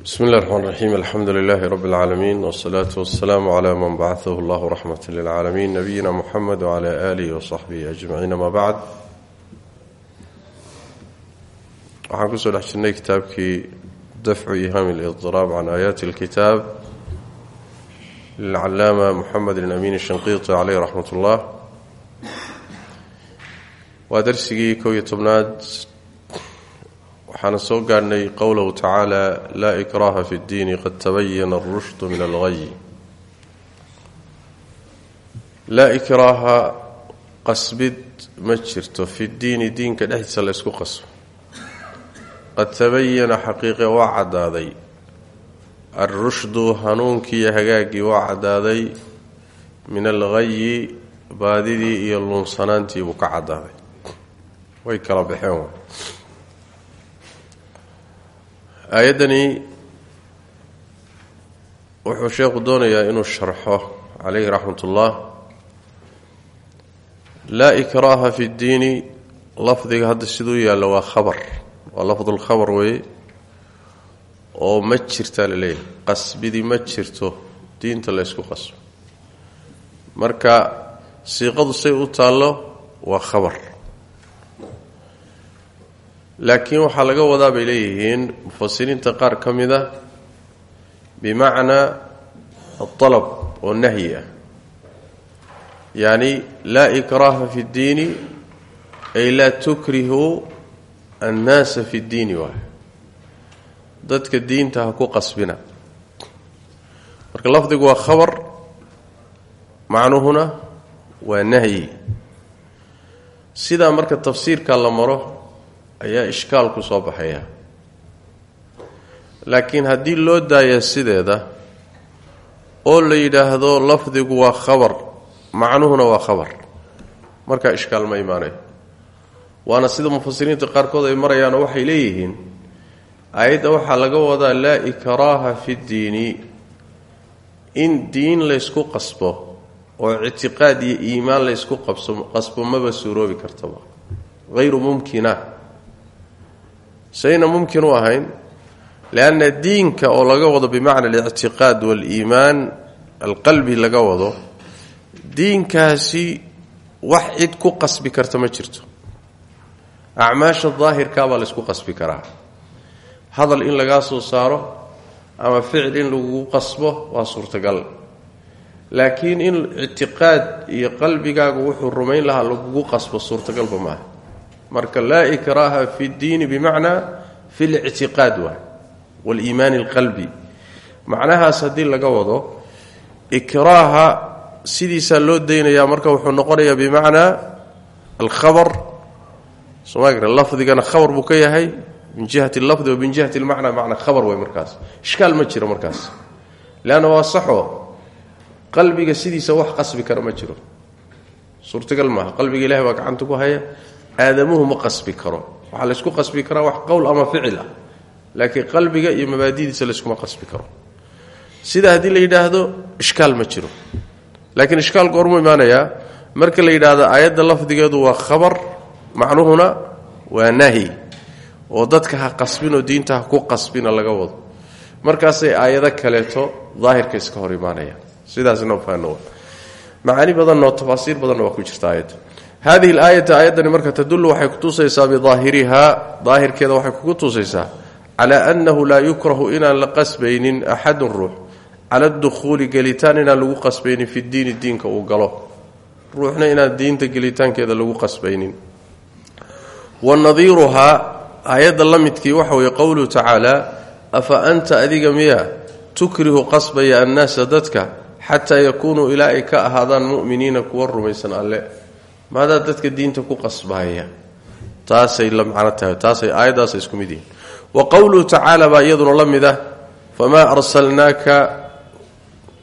bsmi اllahi الرحman الرaxيim alxamdu lilahi rb اlcaalamiin wالsalaaةu waالsalaamu عlى man bacaثahu اllah raxmat lilcaalamiin nabiyina muxamed wعlى alihi وصaxbihi ajmaciin ama bacd waxaan kusoo dhex jirnay kitaabkii dafcu iham اlإضraab can aayaati اlkitaab lilcalaama muxamed amin shanqiiti caleyh raxmat اllah waa darsigii kow iyo tobnaad waxaana soo gaadhnay qowlahu tacaala laa ikraha fi اddiini qad tabayana اlrushdu min alghay laa ikraaha qasbid ma jirto fi ddiini diinka dhexdiisa la ysku qasbo. Qad tabayana xaqiiqe waa caddaaday. Alrushdu hanuunkiiyo hagaagii waa caddaaday. Min alghayi baadidii iyo luunsanaantiibuu ka caddaaday. Way kala baxeen aayaddani wuxuu sheekhu doonayaa inuu sharxo calayhi raxmat ullah laa ikraaha fi ddiini lafdiga hadda siduu yaallo waa khabar waa lafdulkhabar weeye oo ma jirtaa la qasbidii ma jirto diinta la ysku qasbo. Marka siiqadu say u taallo waa khabar laakiin waxaa laga wadaa bay leeyihiin mufasiriinta qaar ka mid a bimacnaa alab oo nahyi ah. Yacni laa ikraaha fi ddiini ay laa tukrihu annaasa fi ddiini waay dadka diinta ha ku qasbina. Marka lafdigu waa khabar macnuhuna waa nahyi. Sidaa marka tafsiirka la maro ayaa ishkaal ku soo baxaya. Laakiin haddii loo daaya sideeda oo la yidhaahdo lafdigu waa khabar macnuhuna waa khabar. Markaa ishkaal ma imaanayo waana sida mufasiriinta qaarkood ay marayaanoo waxay leeyihiin aayadda waxaa laga wadaa laa ikraaha fi ddiini. In diin laysku qasbo oo ictiqaad iyo iimaan laysku qasbo maba suuroobi kartaba. Hayru mumkina sayna mumkin u ahayn lianna diinka oo laga wado bimacna alictiqaad waaliimaan alqalbi laga wado diinkaasi wax cid ku qasbi karta ma jirto. Acmaasha daahirkaabaa laysku qasbi karaa. Hadal in lagaa soo saaro ama ficil in lagugu qasbo waa suurtagal. Laakiin in ictiqaad iyo qalbigaagu wuxuu rumayn lahaa lagugu qasbo suurtagalba maaha marka laa ikraaha fi ddiini bimacnaa fi lictiqaad waay waliimaani alqalbi. Macnahaas haddii laga wado ikraaha sidiisaa loo daynayaa marka wuxuu noqonayaa bimacnaa alkhabar. Lafdigana khabar buu ka yahay min jihati lafdi wa min jihati lmacnaa macnaa khabar way markaas. Ishkaal ma jiro markaas. Leanna waa saxoo qalbiga sidiisa wax qasbi kara ma jiro. Suurtagal maaha qalbiga ilahay baa gacanta ku haya aadamuhu ma qasbi karo. Waxaa laysku qasbi karaa wax qowl ama ficil ah laakiin qalbiga iyo mabaadidiisa layskuma qasbi karo. Sida haddii la yidhaahdo ishkaal ma jiro. Laakiin ishkaal goormuu imaanayaa marka la yidhaahdo aayadda lafdigeedu waa khabar macnuhuna waa nahyi oo dadka ha qasbinoo diinta ku qasbina laga wado. Markaasay aayado kaleeto daahirka iska hor imaanayaan sidaasna faano. Macaani badanoo tafaasiir badanna waa ku jirta aayadda hadihi alaayata aayaddani marka tadullu waxay kutusaysaa bidaahirihaa daahirkeeda waxay kugu tusaysaa calaa annahu laa yukrahu inaan la qasbaynin axadun ruux. Cala adukhuuli gelitaan inaan lagu qasbaynin fi ddiini diinka uu galo. Ruuxna inaan diinta gelitaankeeda lagu qasbaynin. Wa nadiiruhaa aayadda la midkii waxa weeye qowluhu tacaala afa anta adiga miya tukrihu qasbaya annaasa dadka xataa yakuunuu ilaa ay ka ahaadaan mu'miniina kuwa rumaysan alle maadaa dadka diinta ku qasbaaya taasay la macno tahay taasay isku mid yihiin wa qowluhu tacaala baa iyaduna la mid ah famaa arsalnaaka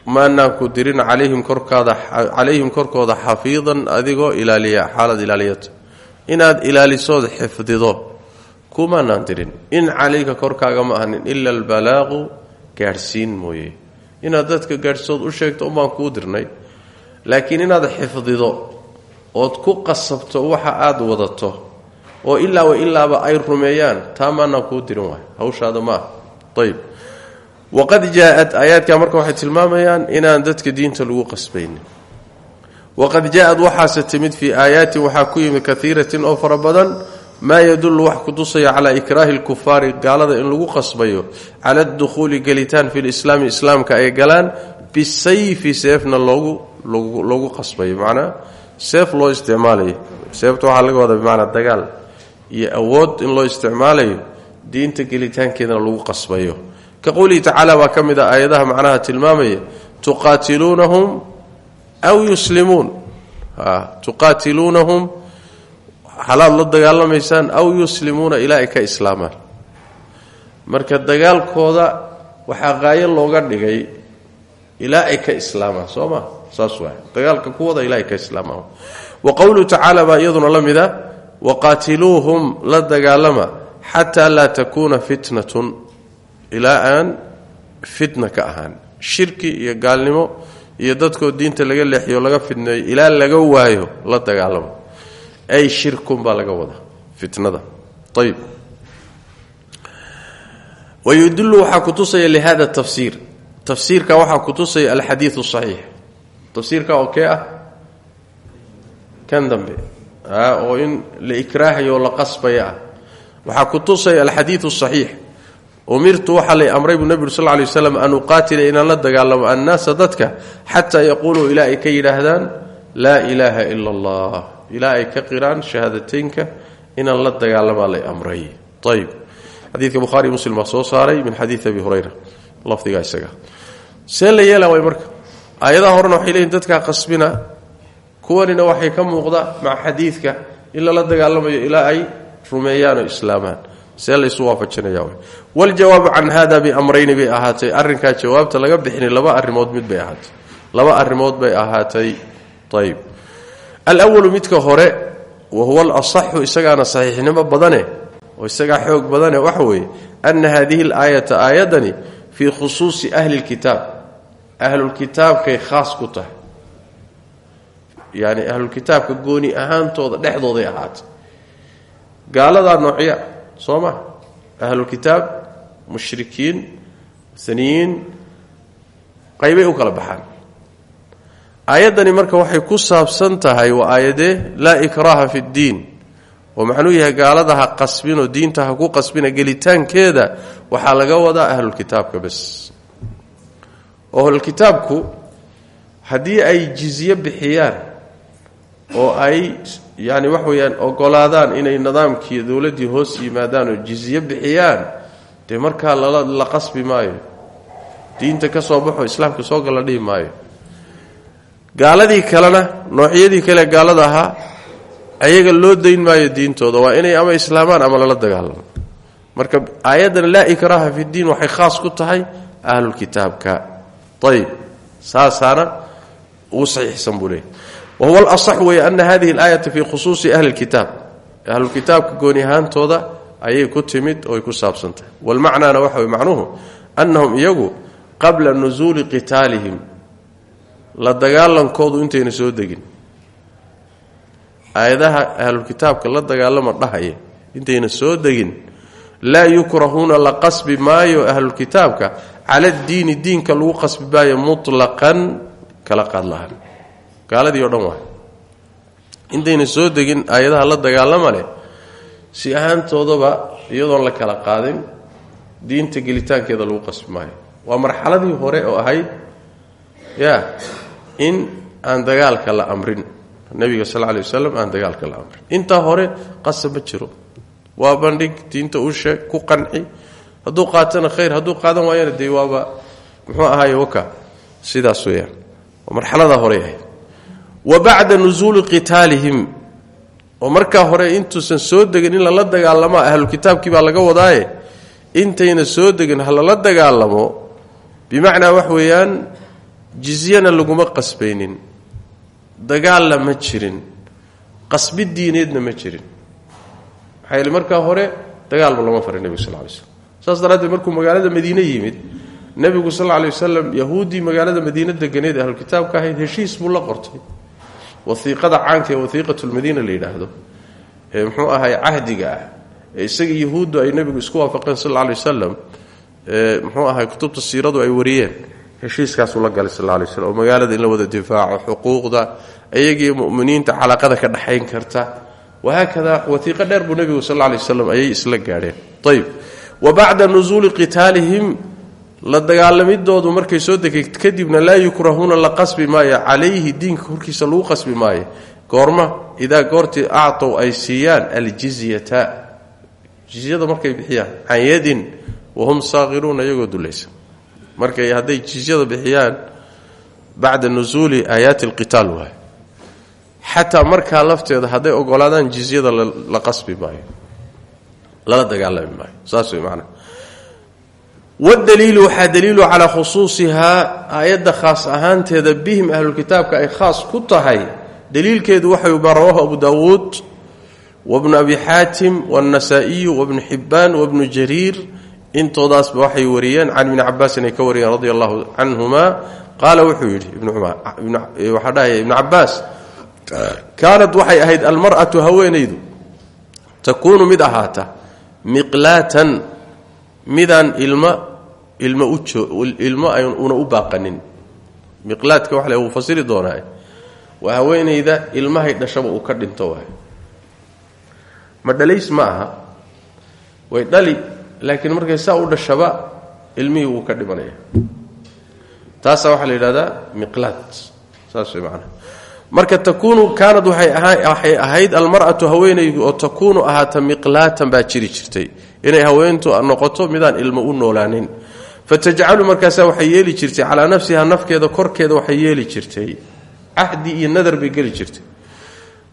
maanaan dirin calayhim korkaada calayhim korkooda xafiidan adigoo ilaaliya xaalad ilaaliyata inaad ilaalisood xifdido kumaanaan dirin in calayka korkaaga ma ahanin ila albalaaqu gaadhsiin mooye inaad dadka gaadhsiisood u sheegto umbaan kuu dirnay laakiin inaad xifdido ood ku qasabto waxa aada wadato oo ilaa wa ilaaba ay rumeeyaan taa maanaan kuu dirin waay hawshaada maaha ayb waqad jaa-ad aayaadkaa marka waxay tilmaamayaan inaan dadka diinta lagu qasbaynin. Waqad jaa-ad waxaase timid fii aayaatin waxaa ku yimid kaiiratin oo fara badan maa yadullu wax kutusaya calaa ikraahi lkufaari gaalada in lagu qasbayo cala adukhuuli gelitaan fi lislaami islaamka ay galaan bisayfi seefna loogu qasbayo. Macnaa seef loo isticmaalayo seefta waxaa laga wadaa bimacnaa dagaal iyo awood in loo isticmaalayo diinta gelitaankeedana lagu qasbayo. Ka qowlihi tacaala baa ka mid a aayadaha macnaha tilmaamaya tuqaatiluunahum aw yuslimuun. Tuqaatiluunahum halaad la dagaalamaysaan aw yuslimuuna ilaa ay ka islaamaan. Marka dagaalkooda waxaa qaayo looga dhigay ilaa ay ka islaamaan soo ma saas waay. Dagaalka kuwada ilaa ay ka islaamaan wa qowluhu tacaala baa iyaduna la mid a la dagaalama xataa laa takuuna fitnatun. Ilaa aan fitna ka ahaan. Shirki iyo gaalnimo iyo dadkoo diinta laga leexiyo laga fidneeyo ilaa laga waayo la dagaalamo. Ay shirkun baa laga wadaa fitnada. Ayb wayudulu waxaa kutusaya lihada tafsiir. Tafsiirka waxaa kutusaya alxadiiu saxiix tafsiirka oo kee ah? Kan dambe. Oo in la ikraahayo la qasbaya ah. Waxaa kutusaya alxadiiu saxiix. Umirtu waxaa lay amray buu nebigu sal lay waslam an uqaatila inaan la dagaalamo annaasa dadka xataa yaquuluu ilaa ka yidhaahdaan laa ilaaha ila allah ilaa ka qiraan shahaadateynka inaan la dagaalamaa lay amray. Ayb xadiidka bukhaari muslim baa soo min xadiid abi hurayra. Lafdigaa isaga. See la way marka aayadaha horena waxay leeyihiin qasbina kuwanina waxay ka muuqda maca xadiidka in lala dagaalamayo ilaa ay rumeeyaan oo islaamaan. See laysu waafajinaya waljawaabu can hada biamrayni bay ahaatay. Arrinkaa jawaabta laga bixinay laba arrimood mid bay ahaatay. Laba arrimood bay ahaatay. Ayb alwalu midka hore wa huwa alasaxu isagaana saxiixnimo badane oo isagaa xoog badane waxa weeye ana hadihi alaayata aayadani fii khusuusi ahli lkitaab ahlulkitaabkay khaas ku tahay. Yani ahlulkitaabka gooni ahaantooda dhexdooday ahaatay. Gaaladaa noocya soo ma? Ahlulkitaab mushrikiin saniyiin qaybay u kala baxaan. Aayaddani marka waxay ku saabsan tahay waa aayadee laa ikraaha fi ddiin. Oo macnuu yahay gaalada ha qasbinoo diinta ha ku qasbina gelitaankeeda waxaa laga wadaa ahlulkitaabka bes oo ahlulkitaabku haddii ay jizye bixiyaan oo ay yani wax weeyaan ogolaadaan inay nidaamkii dowladdii hoos yimaadaan oo jizye bixiyaan dee markaa la qasbi maayo. Diinta ka soo baxo islaamka soo galla dhihi gaaladii kalena noocyadii kale gaalada ahaa ayaga loo dayn maayo diintooda. Waa inay ama islaamaan ama lala dagaalamo marka aayaddan laa ikraaha fi ddiin waxay khaas ku tahay ahlulkitaabka ayb saasaana ugu saxiixsan buu leeyay wahuwa alasax weeye ana hadihi alaayata fii khusuusi ahli lkitaab ahlulkitaabka gooni ahaantooda ayay ku timid oo ay ku saabsan tahay walmacnaana waxa way macnuhu annahum iyagu qabla nusuuli qitaalihim la dagaalankoodu intayna soo degin aayadaha ahlulkitaabka la dagaalama dhahaya intayna soo degin laa yukrahuuna la qasbi maayo ahlulkitaabka cala diini diinka lagu qasbi maayo mutlaqan kala qaad lahaan. Gaaladii o dhan waa. Intayna soo degin aayadaha la dagaalama leh si ahaantoodaba iyadoon la kala qaadin diinta gelitaankeeda lagu qasbi maayo waa marxaladii hore oo ahayd ya in aan dagaalka la amrin. Nabiga sal lay wasalam aan dagaalka la amrin. Intaa hore qasab ma jiro. Waa bandhig diinta u sheeg ku qanci hadduu qaatana khayr hadduu qaadan waayana dee muxuu ahaaye waka sidaas weyaan waa marxaladaa horey wa bacda nusuuli qitaalihim. Oo markaa hore intuusan soo degin in lala dagaalamo ahlukitaabkii baa laga wadaaye intayna soo degin ha lala dagaalamo bimacnaa wax weeyaan jizyana laguma qasbaynin. Dagaalna ma jirin. Qasbi diineedna ma jirin. Maxaa yeele hore dagaalba lama farin nebigu sal lay slm saas daraaddeed markuu magaalada madiine yimid nebigu sal lay wasalam yahuuddii magaalada madiine deganeed ahlukitaabka ahayd heshiis buu la qortay. Waiiqada caanka ee waiiqatulmadiina la yidhaahdo ee muxuu ahay cahdiga ah ee isaga yahuuddu ay nebigu isku waafaqeen sal alay wasalam muxuu ahay kutubta siiradu ay wariyeen. Heshiiskaasuu la galay sal slm oo magaalada in la wada difaaco xuquuqda iyagii muminiinta calaaqada ka dhexayn karta. Wahaakada watiiqo dheer buu nebigu sal lay waslam ayay isla gaadheen. Ayb wa bacda nusuuli qitaalihim la dagaalamidoodu markay soo degay kadibna laa yukrahuuna la qasbi maayo calayhi diinka korkiisa lagu qasbi maayo. Goorma idaa goortii actow ay siiyaan aljizyata. Jizyada markay bixiyaan can wahum saaqiruuna iyagoo dulaysa. Markay hadday jizyada bixiyaan bacda nusuuli aayaati alqitaal waay xataa markaa lafteeda hadday ogolaadaan jizyada la qasbi maayo lala dagaalami maayo saas way macnaa. Wadaliilu waxaa daliilu calaa khusuusihaa aayadda khaas ahaanteeda bihim ahlulkitaabka ay khaas ku tahay daliilkeedu waxay baa rawaahu abu daawuud wabnu abi xaatim wاnnasaa'iyu wabnu xibbaan wabnu jariir intoodaasba waxay wariyeen. Can ibni cabaasin ay ka wariyeen radi allahu canhuma qaala wuxuu yidhi waxaa dhahaya ibnu cabaas kaanat waxay ahayd almar'atu haweenaydu takuunu mid ahaata miqlaatan midaan ilma ilmo ilmo una u baaqanin. Miqlaadka waxa uu fasiri doonaa waa haweenayda ilmahay dhashaba uu ka dhinto waay. Ma dhalays ma aha. Way dhali laakiin markay saa u dhashaba ilmihii wuu ka dhimanaya. Taasaa waxaa la yidhahdaa miqlaad. Saas way macanaha marka takuunu kaanad waxay ahayd almar'atu haweenaygu oo takuunu ahaata miqlaatan baa jiri jirtay. Inay haweentu noqoto midaan ilmo u noolaanin. Fatajcalu markaasa waxay yeeli jirtay calaa nafsiha nafkeeda korkeeda waxay yeeli jirtay. Cahdi iyo nadar bay geli jirtay.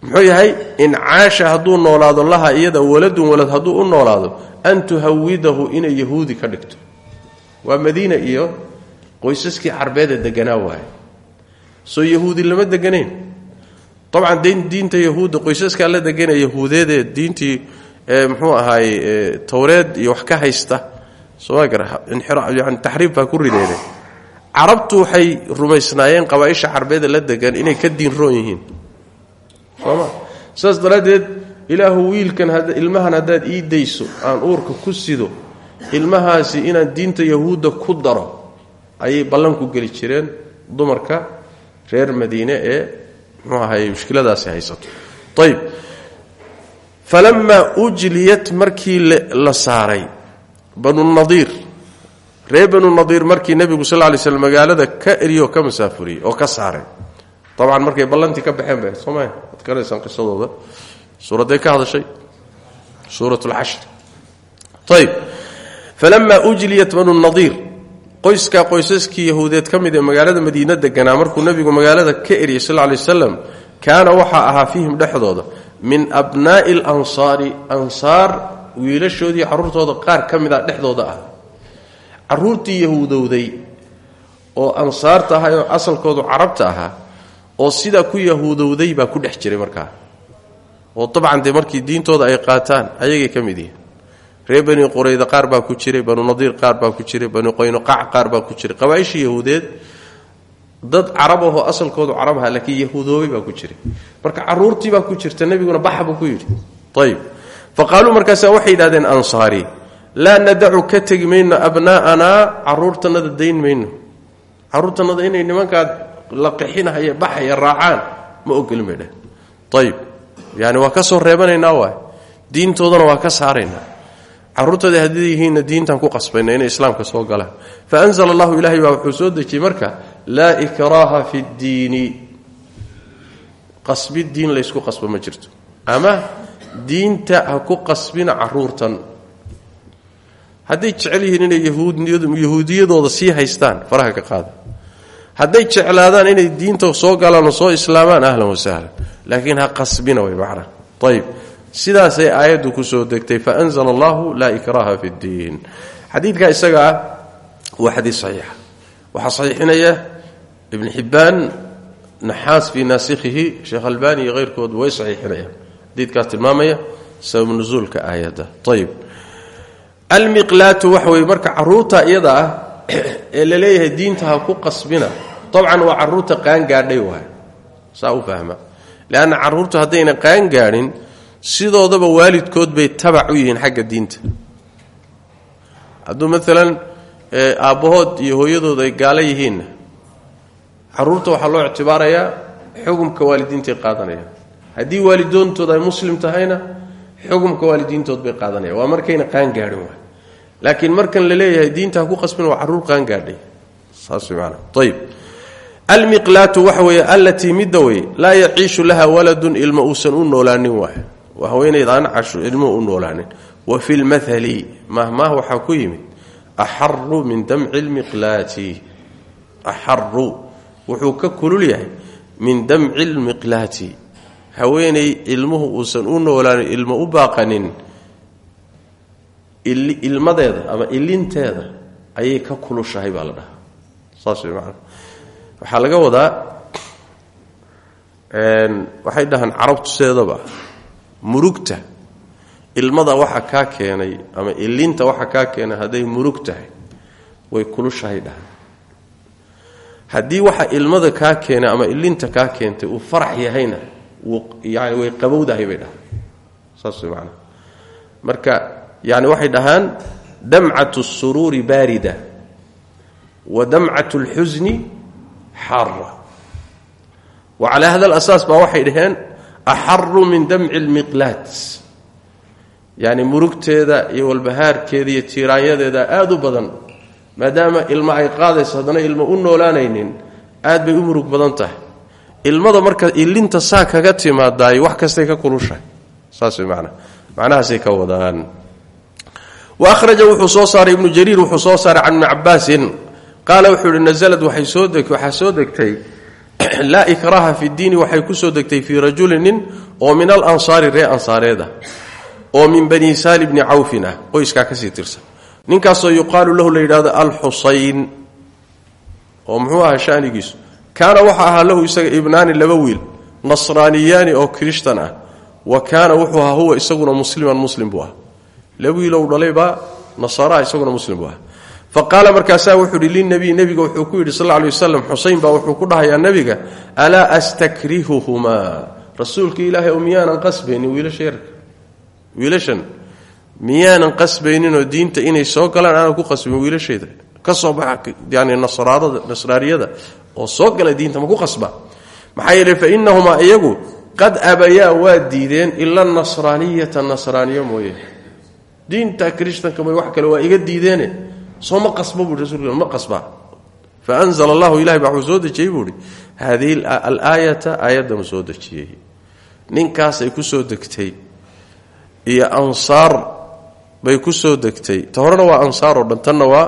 Muxuu yahay in caasha hadduu noolaado laha iyada waladun walad hadduu u noolaado an tuhawidahu inay yahuudi ka dhigto. Waa madiina iyo qoysaskii carbeeda deganaa waaye. Soo yahuudi lama deganayn dabcan diinta yahuudda qoysaskaa la deganaya yahuudeedee diintii muxuu ahaay towreed iyo wax ka haysta. Taxriif baa ku rideene carabtu waxay rumaysnaayeen qabaaisha carbeeda la degan inay ka diin roon yihiin. Sooma? Saas daraaddeed ilaahu wiilkan ilmahan haddaad ii dayso aan uurka ku sido ilmahaasi inaan diinta yahuudda ku daro ayay ballan ku geli jireen dumarka reer madiine ee muxuu ahaay mushkiladaasi haysato ayb falamaa ujliyat markii la saaray banu nadiir reer banu nadiir markii nebigu sal lay slm magaalada ka eriyoo ka masaafuriyey oo ka saaray. Dabcan markay ballantii ka baxeen ba waad garanaysaan qisadooda. Suuradday ka hadashay. Suurat lcashr ayb falamaa ujliyat banu qoyskaa qoysaskii yahuudeed ka mid ee magaalada madiina deganaa markuu nebigu magaalada ka eriyey sal lay waslam kaana waxaa ahaa fiihim dhexdooda min abnaa'i alansaari ansaar wiilashoodii carruurtooda qaar ka mida dhexdooda ah. Carruurtii yahuudowday oo ansaarta ahaa oo asalkoodu carabta ahaa oo sidaa ku yahuudowday baa ku dhex jiray markaa. Oo dabcan dee markii diintooda ay qaataan ayagay ka mid yihiin reer bani qurayda qaar baa ku jiray banu nadiir qaar baa ku jiray banu qaynuqaac qaar baa ku jiray. Qabaaishii yahuudeed dad carab ahoo asalkoodu carab laakiin yahuudoobay baa ku jiray. Marka caruurtii baa ku jirta nebiguna baxa ku yidhi. Ayb fa qaaluu markaasa waxay yidhahdeen ansaari laa nadacu ka tegi mayno abnaa'anaa caruurtannada dayn la qixinahaya baxaya raacaan ma ogolin bay dheh yani waa ka soo reebanaynaa diintoodana waa ka saaraynaa caruurtooda haddii yihiinna diintaan ku qasbayna inay islaamka soo galaan. Fa anzala allahu ilahay baa wuxuu soo dejiyey marka laa ikraaha fi ddiini. Qasbid diin laysku qasbo ma jirto. Ama diinta ha ku qasbina caruurtan. Hadday jecel yihiin inay yahuudiyadooda sii haystaan faraha ka qaada. Hadday jeclaadaan inay diinta soo galaan oo soo islaamaan ahlan wasahlan laakiin ha qasbina way macnaa ayb sidaasay aayaddu ku soo degtay faanzla allahu laa ikraha fi ddiin. Xadiidka isaga ah waa xadiid saxiixa waxaa ibn xibbaan naxaas fii naasikhihi sheekh albani iyo keyrkood way saxiixinayaan. Xadiidkaas tilmaamaya sabab nusuulka aayadda. Ayb almiqlaatu waxa weye marka carruurta iyada ah ee leeyahay diinta ku qasbina dabcan waa carruurta qaangaadhay waay. Saa u fahma. Leanna caruurtu haddayna qaangaadhin sidoodaba waalidkood bay tabac u yihiin xagga diinta. Hadduu maalan ee aabbahood iyo hooyadood ay gaalo yihiinna carruurta waxaa loo ictibaarayaa xukumka waalidiintay qaadanayaan. Haddii waalidoontooda ay muslim tahayna xukumka waalidiintood bay qaadanayaan. Waa markayna qaangaadhin waay. Laakiin markan la leeyahay diinta ku qasbin waa carruur qaangaadhay saas way maanaa ayib almiqlaatu waxa weeye allatii midda wey laa yaciishu laha waladun ilma uusan u noolaanin haweenaydaan cashu ilmuhu u noolaanin. Wa fi lmaali mahmaah waxaa ku yimid axaru min damci lmiqlaati axaru wuxuu ka kulul yahay min damci lmiqlaati haweenay ilmuhu uusan u noolaanin ilmo u baaqanin ilmadeeda ama ilinteeda ayay ka kulushahay baa la waxaa laga wadaa waxay dhahaan carabtu sideedaba murugta ilmada waxa kaa keenay ama ilinta waxa kaa keenay hadday murug tahay way kulushahay dhahaan haddii waxa ilmada kaa keenay ama ilinta kaa keentay uu farax yahayna yani way qabowdahay bay dhahaan saas way maanaa marka yani waxay dhahaan damcat الsuruuri baarida wa damcat اlxusni xaara wa calaa hada alasaas baa waxay dhaheen axaru min damci اlmiqlaat yani murugteeda iyo walbahaarkeeda iyo tiiraanyadeeda aada u badan maadaama ilmo ay qaadayso haddana ilmo u noolaanaynin aad bay u murug badan tahay. Ilmada marka ilinta saa kaga timaadaay wax kastay ka kulushahay. Saas way manaa macnahaasay ka wadaan. Wa ahraja wuxuu soo saaray ibnu jariir wuxuu soo saaray can ibni cabaasin qaala wuxuu ihi nazlad waxaa soo degtay laa ikraha fi diini waxay ku soo degtay fii rajulin oo min alansaari ree ansaareeda oo min bani saali bni cawfin ah qoyskaa ka sii tirsan. Ninkaasoo yuqaalu lahu la yidhahdo alxusayn oo muxuu ahaa shanigiisu? Kaana waxa ahaa lahu isaga ibnaani laba wiil nasraaniyaani oo kirishtan ah. Wa kaana wuxuu ahaa huwa isaguna musliman muslim buu ah laba wiilow dhalaybaa nasaaraha isaguna muslim buu ah fa qaala markaasaa wuxuu ihi linabiy nebiga wuxuu ku yidhi sal alay wasalam xusayn baa wuxuu ku dhahayaa nebiga alaa astakrihuhumaa? Rasuulka ilaahay oo miyaanan qasbaynin wiilasha yarka wiilashan. Miyaanan qasbayninoo diinta inay soo galaan aanan ku qasbin wiilashayda ka baxa yani nasraariyada oo soo gala diinta ma ku qasba. Maxaa yeele fa inahumaa iyagu qad abayaa waa diideen ila nasraaniyata nasraaniya mooye. Diinta krishtanka mooye wax kale waa iga diideene soo ma qasba buui rasulka ma qasba. Fa anzla allahu ilahay baa wuxuu soo dejiyey buuhi haadihi alaayata aayaddan soo dejiyey. Ninkaasay ku soo degtay iyo ansaar bay ku soo degtay. Ta horena waa ansaar oo dhan tanna waa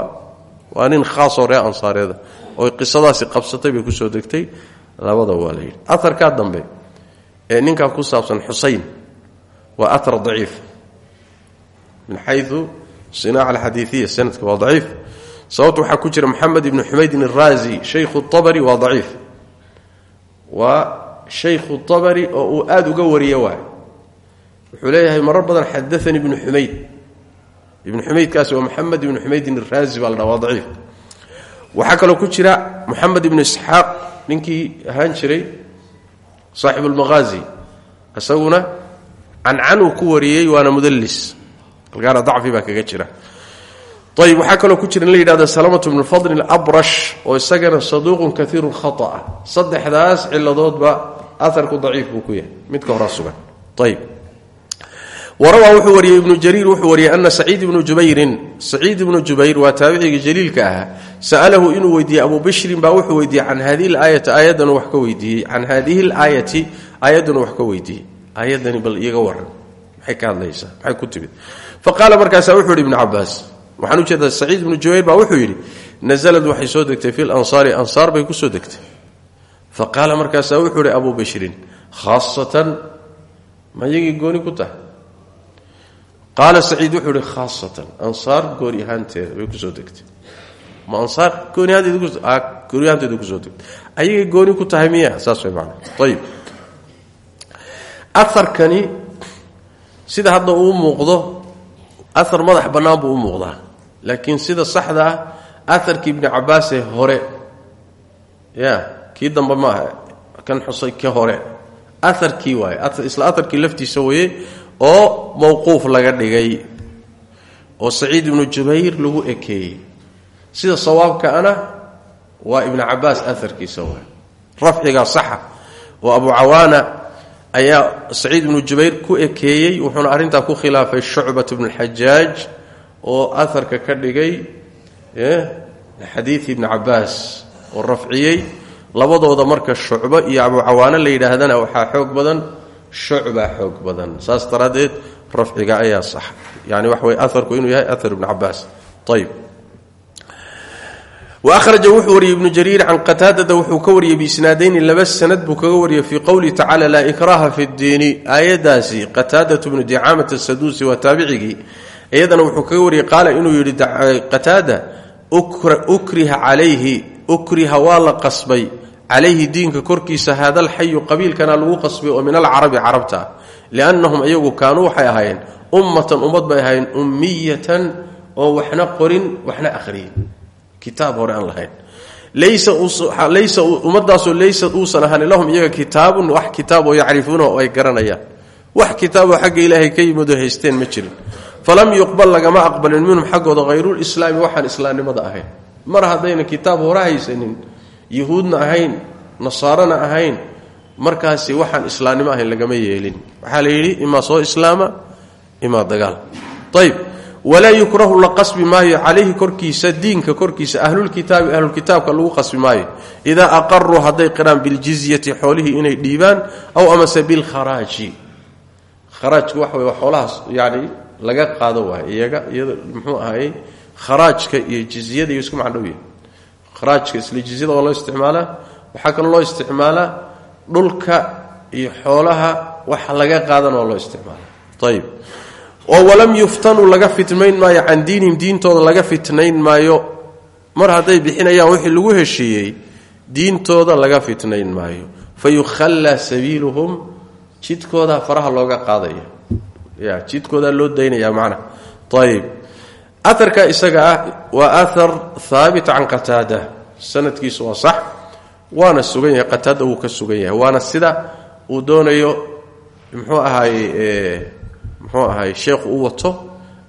waa nin khaasoo ree ansaareeda oo qisadaasi qabsatay bay ku soo degtay. Labada waa la yidhi. Aarkaa dambe ee ninkaa ku saabsan xusayn waa aar sinaaca alxadiiiya sanadka waa daciif. Sababta waxaa ku jira moxamed ibnu xumaydin araazi shaykhu abari waa daciif. Waa shaykhu abari oo uu aada uga wariyo waay wuxuu leeyahay marar badan xadaanii ibnu xumayd ibnu xumaydkaasi waa moxamed ibnu xumaydin araazi baa la dhaha waa daciif. Waxaa kaloo ku jira moxamed ibnu isxaaq ninkii ahaan jiray saaxibu lmaqaazi isaguna cancanuu ku wariyey waana mudallis halkaana dacfi baa kaga jira. Ayib waxaa kaloo ku jira in la yidhahdo salamatu bnu fadl abrash oo isagana saduuqun kaiiru khaaa saddexdaas ciladoodba aarku daciif buu ku yahay midka horaa sugan. Ayib warawaa wuxuu wariyey ibnu jariir wuxuu wariyey ana saciid ibnu jubayrin saciid ibnu jubayr waa taabicigii jaliilka ahaa sa'alahu inuu weydiiyey abu bishrin baa wuxuu weydiiyey can hadihi laayati aayadanu wax ka weydiiyey. Can haadihi laayati aayaddanu wax ka weydiiyey. Aayaddani bal iyaga waran maxay ka hadlaysaa? Maxay ku timid fa qaala markaasaa wuxuu yidhi ibnu cabaas waxaan u jeedaa saciid ibnu jubayr baa wuxuu yidhi nazalad waxay soo degtay fi lansaari ansaar bay ku soo degtay. Fa qaala markaasaa wuxuu yidhi abu bishrin khaasatan ma iyagii gooni ku tahay? Qaala saciid wuxuu ihi khaasatan ansaar gooni ahaanteeda bay ku soo degtay. Ma ansaar gooni ahaanteeda ku soo degtay. Ayagay gooni ku tahay miya? Saas way macana ayib aharkani sida hadda uu muuqdo ahar madax bannaan buu u muuqdaa. Laakiin sida saxda ah aharkii ibni cabaasee hore ya kii dambe maaha kan xusay ka hore. Aharkii waaye isla aharkii laftiisa weye oo mowquuf laga dhigay oo saciid ibnu jubayr lagu ekeeyey. Sida sawaabkaana waa ibnu cabaas aarkiisa waay rafcigaa saxa oo abu cawaana ayaa saciid ibnu jubayr ku ekeeyey wuxuuna arrintaa ku khilaafay shucbat bnu xajaaj oo aharka ka dhigay xadiid ibni cabaas oo rafciyey. Labadooda marka shucbo iyo abu cawaano la yidhaahdana waxaa xoog badan shucbaa xoog badan. Saas daraaddeed rafciga ayaa sax. Yani waxa wey aharku inuu yahay ahar ibnu cabaas ayb wahraja wuxuu wariyey ibnu jariir can qataadada wuxuu ka wariyey biisnaadayni laba sanad buu kaga wariyey fii qowlihi tacala laa ikraha fi ddiini aayadaasi qataadatu bnu dicaamata asaduusi waa taabicigii iyadana wuxuu kaga wariyey qaala inuu yidhi qataada ukriha calayhi ukriha waa la qasbay calayhi diinka korkiisa haadalxayu qabiilkana lagu qasbay oo min alcarabi carabta ah liannahum iyagu kaanuu waxay ahaayeen ummatan ummad bay ahaayeen ummiyatan oo waxna qorin waxna akhriyin kitaab hore aan lahayn. Ummadaasoo laysa uusan ahaan lahum iyaga kitaabun wax kitaab oo yacrifuunahu ay garanayaan. Wax kitaaboo xagga ilaahay ka yimid oo haysteen ma jirin. Falam yuqbal lagama aqbalin minhum xaggooda hayrulislaami waxaan islaamnimada ahayn. Mar haddayna kitaab hore haysanin yuhuudna ahayn nasaarana ahayn markaasi waxaan islaamnimo ahayn lagama yeelin. Waxaa la yidhi imaa soo islaama imaa dagaal. Ayb walaa yukrahu la qasbi maayo calayhi korkiisa diinka korkiisa ahlulkitaabi ahlulkitaabka lagu qasbi maayo. Idaa aqaruu hadday qiraan biljizyati xoolihii inay dhiibaan aw amase bilkharaaji. Kharaajku waxa wey xoolahaas yani laga qaado waay iyaga iyada muxuu ahayey kharaajka iyo jizyada iyo isku macdhow yahay kharaajka isla jizyada waa loo isticmaalaa waxaa kaloo loo isticmaalaa dhulka iyo xoolaha laga qaadana waa oo walam yuftanuu laga fitnayn maayo can diinihim diintooda laga fitnayn maayo. Mar hadday bixinayaan wixii lagu heshiiyey diintooda laga fitnayn maayo. Fa yukhallaa sabiiluhum jidkoodaa faraha looga qaadaya. Ya jidkoodaa loo daynaya macna. Ayib aarka isaga ah waa aar haabit can qataada. Sanadkiisu waa sax waana sugan yahay qataada wuu ka sugan yahay. Waana sida uu doonayo muxuu ahaaye muxuu ahaay sheekhu u wato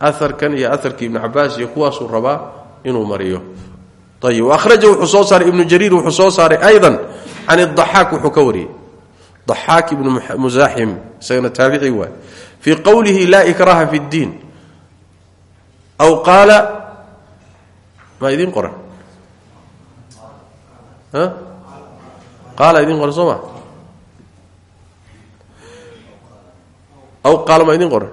aarkan iyo aarkii ibnu cabaas iyo kuwaasuu rabaa inuu mariyo. Ayib wahraja wuxuu soo saaray ibnu jariir wuxuu soo saaray aydan can adaxaak wuxuu ka wariyey. Daxaak ibnu musaaxim isagana taabici waay. Ikraha fi ddiin aw qaala maa idiin qoran? Qaala idiin qoran soo ma aw qaala ma idiin qoran?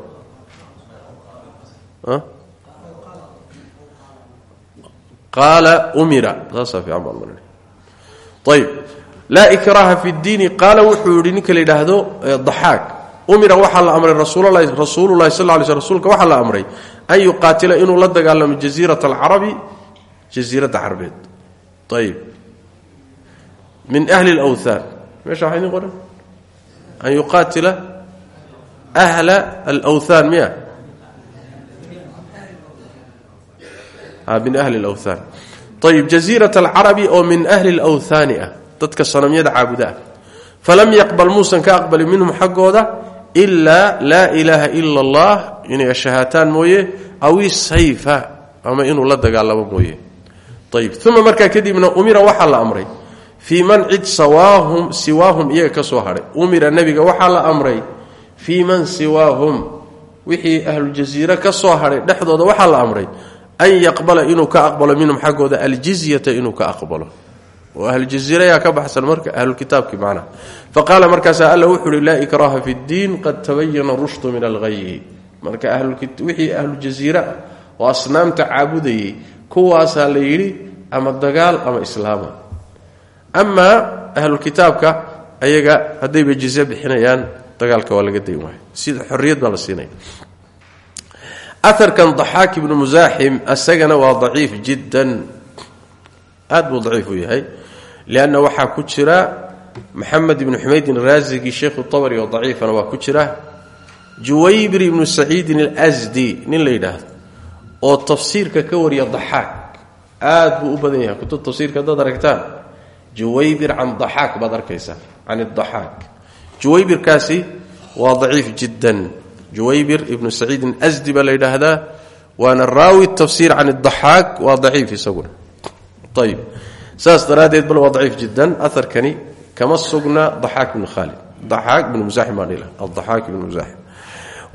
Qaala umira. Saasaa fiican baan marinay ayib laa ikraha fi ddiini qaala wuxuu yidhi ninka la yidhaahdo daxaak. Umira waxaa la amray rasuululahi rasuululahi sal ly sl rsulka waxaa la amray an yuqaatila inuu la dagaalamo jaziirat alcarabi jasiiradda carbeed. Ayib min ahli اlawthaan meesha waxa idin qoran? An yuqaatila ahla alawthaan miya min ahli اlawthaan ayib jaziirat alcarabi oo min ahli اlawthaani ah dadka sanamyada caabuda ah falam yaqbal muusan ka aqbalin minhum xaggooda ilaa laa ilaaha ila allah inay ashahaataan mooye aw isayfa ama inuu la dagaalamo mooye ayib uma markaa kadibna umira waxaa la amray fii man cid sawaahum siwaahum iyaga ka soo hadhay umira fii man siwaahum. Wixii ahlujasiire ka soo hadhay dhexdooda waxaa la amray an yaqbala inuu ka aqbalo minhum xaggooda aljizyata inuu ka aqbalo. Oo ahlujaziirayaa ka baxsan marka ahlulkitaabkii macnaha faqaala markaasaa alla wuxuu uhi laa ikraha fi ddiin qad tabayana rushdu min alghayi marka wixii ahlujaziire ah oo asnaamta caabudayay kuwaasaa la yidhi ama dagaal ama islaama amaa ahlulkitaabka ayaga haddayba jizye bixinayaan dagaalka waa laga dayn sida xorriyad baa la siinaya aarkan daxaak ibnu musaaxim asagana waa daciif jiddan. Aad buu yahay lianna waxaa ku jira maxamed ibnu xumaydin raasigi sheikhu tabari oo daciifana waa ku jira juwaybir ibnu saciidin alasdi nin la oo tafsiirka ka wariya daxaak. Aad buu yahay kutub tafsiirka haddaad aragtaan juwaybir can daxaak baad arkaysaa can juwaybirkaasi waa daciif jiddan. Juwaybir ibnu saciidin asdi baa la yidhaahdaa waana raawi tafsiir can daxaak waa daciif isaguna. Ayib saas daraaddeed bal waa daciif jiddan. Aharkani kama sugna daxaak ibnu khaalid. Daxaak ibnu musaaxim baan dhila adaxaak ibnu musaaxim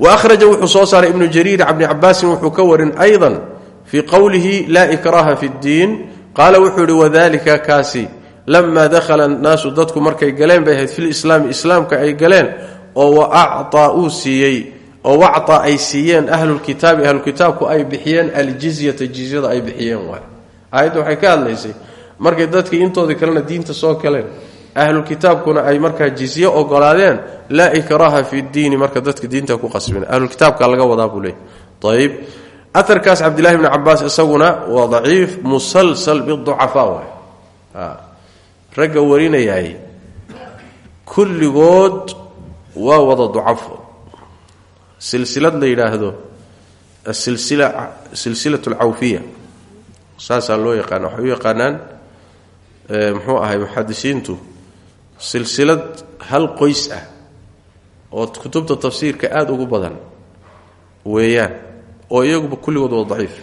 wa ahraja wuxuu soo saaray ibnu jariir cabni cabaasin wuxuu ka warin aydan fii qowlihi laa ikraha fi ddiin. Qaala wuxuu ihi wadalika kaasi lamaa dakhala annaasu dadku markay galeen bay ahayd filislaami islaamka ay galeen oo wa actaa uu siiyey oo wactaa ay siiyeen ahlulkitaabi ahlukitaabku ay bixiyeen aljizyata jizyada ay bixiyeen waay. Aayadda waxay ka hadlaysay markay dadkii intoodii kalena diinta soo galeen ahlulkitaabkuna ay markaa jizye ogolaadeen laa ikraha fi ddiini marka dadka diinta ku qasbin. Ahlulkitaabka laga wadaa buu leey ayib aarkaas cabdillahi bni cabaas isaguna waa daciif musalsal biducafaa waay ragga warinayaay kulligood waa wada ducafo silsilad la yidhaahdo silsilat alcawfiya saasaa loo yaqaana waxay u yaqaanaan muxuu ahay muxadisiintu silsilad hal qoys ah oo kutubta tafsiirka aada ugu badan weeyaan oo iyaguba kulligood waa daciif.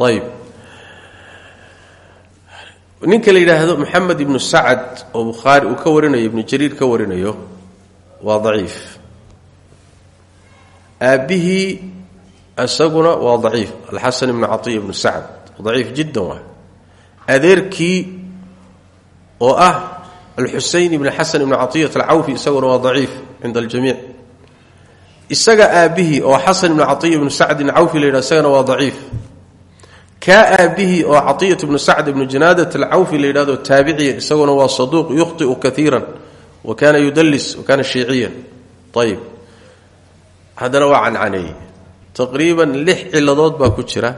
Ayib ninka la yidhaahdo maxamed ibnu sacad oo bukhaari uu ka warinayo ibnu jariir ka warinayo waa daciif. Aabbihii isaguna waa daciif. Alxasan ibnu caiya ibnu sacad daciif jiddan waa. Adeerkii oo ah alxuseyn ibn xasan ibnu caiyat alcawfi isaguna waa daciif cinda aljamiic. Isaga aabbihii oo xasan ibnu caiya ibnu sacdin cawfi la yidhah isagana waa daciif kaa aabbihii oo caiyat ibnu sacd ibnu janaadat alcawfi la yidhahdo taabiciya isaguna waa saduuq yukhtiu kaiiran wa kana yudalis wa kana shiiciyan. Ayib haddana waa cancaneeye taqriiban lix ciladood baa ku jira.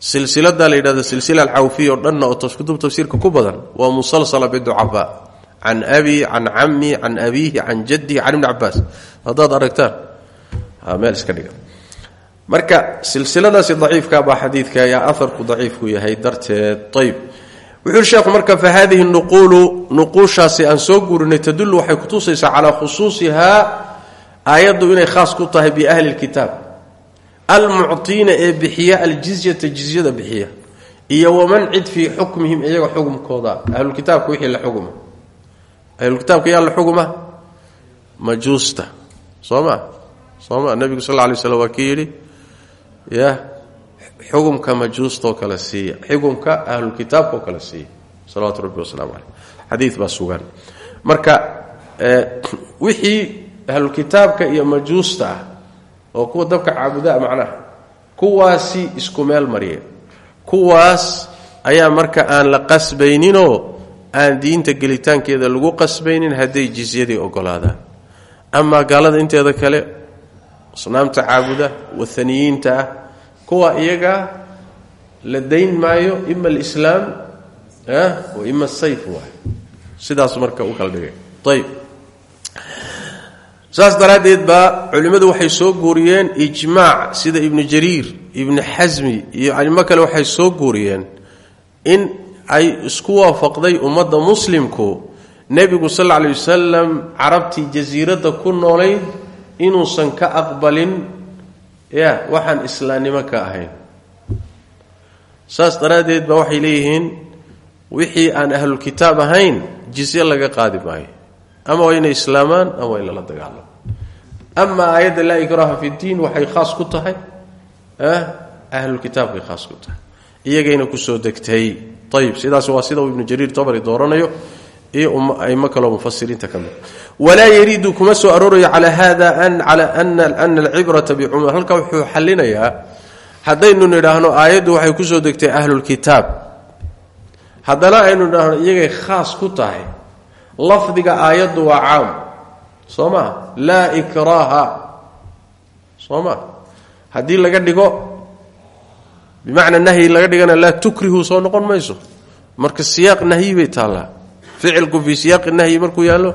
Silsilada la yidhahdo silsila alcawfiya oo dhanna oo kutub tafsiirka ku badan waa musalsala biducafaa can abi can cami can abiihi can jaddihi can ibni cabaas haddaad aragtaan meel iska dhiga marka silsiladaasi daciifka baa xadiidka ayaa aharku daciifku yahay darteed. Ayb wuxuu sheekhu marka fa hadihi nuquulu nuquushaasi aan soo guurinay tadullu waxay kutusaysaa calaa khusuusihaa aayaddu inay khaas ku tahay biahli lkitaab almuctiina ee bixiya aljizyata jizyada bixiya iyo waman cid fii xukmihim iyaga xukumkooda ahlulkitaabka wixii la xuguma. La xuguma? Majuusta. Soo ma? Soo ma? Nebigu sal lla lay slam waa kii yidhi ya xukumka majuustaoo kale siiya xukumka ahlulkitaabka oo kale siiya salawatu rabbi wasalaamu caleyh xadiid baa sugan. Marka wixii ahlulkitaabka iyo majuusta ah oo kuwa dabka caabudaa macnaha kuwaasi isku meel mariya kuwaas ayaa marka aan la qasbayninoo aan diinta gelitaankeeda lagu qasbaynin hadday jizyadii ogolaadaan. Amaa gaalada inteeda kale asnaamta caabuda wathaniyiinta ah. Kuwa iyagaa la dayn maayo ima alislaam wa ima asayf waay sidaas marka u kala dhigay. Ayb saas daraaddeed baa culimmadu waxay soo guuriyeen ijmaac sida ibnu jariir ibnu xasmi iyo culimo kale waxay soo guuriyeen in ay isku waafaqday ummadda muslimku. Nebigu sal alla alay wasalam carabtii jasiiradda ku noolayd inuusan ka aqbalin ya waxaan islaamnimo ka ahayn. Saas daraaddeed baa waxay leeyihiin wixii aan ahlulkitaab ahayn jizye laga qaadi maayo. Ama waa inay islaamaan ama waa in lala dagaalamo. Ama aayadda laa ikraha fi ddiin waxay khaas ku tahay ahlulkitaabkay khaas ku tahay. Iyagayna ku soo degtay. Ayib sidaas waa sida uu ibnu jariir dooranayo iyo aimo kaloo mufasiriinta ka mid walaa yariidu kuma soo aroorayo calaa hada ana alcibrata bicumuum halka wuxuu xallinayaa haddaynu nidhaahno aayaddu waxay ku soo degtay ahlulkitaab haddana aynu nidhaahno iyagay khaas ku tahay lafdiga aayaddu waa caam. Soo maa laa ikraaha. Soo laga dhigo bimacna nahyi laga dhigana laa tukrihu soo noqon mayso. Marka siyaaq nahyi bay taallaa ficilku fii siyaaqi nahyi markuu yaallo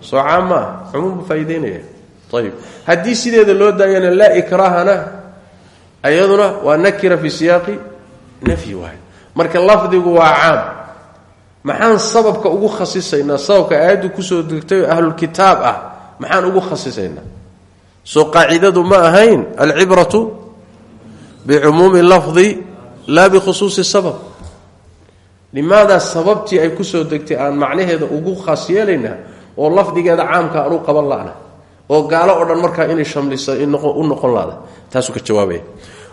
soo caam maa cumuum buu faa'ideynaya ayib haddii sideeda loo daayana laa ikraahana ayaduna waa nakira fii siyaaqi nafyi waay marka lafdigu waa caam. Maxaan sababka ugu khasisaynaa? Sababka aayaddu ku soo degtay oo ahlulkitaab ah maxaan ugu khasisaynaa? Soo qaacidadu ma ahayn alcibratu bicumuumi lafdi laa bikhusuusi limaada sababtii ay ku soo degtay aan macnaheeda ugu khaas yeelaynaa oo lafdigeeda caamka aan qaban la'na oo gaalo oo dhan markaa inay shamlisa u noqon lada. Taasuu ka jawaabaya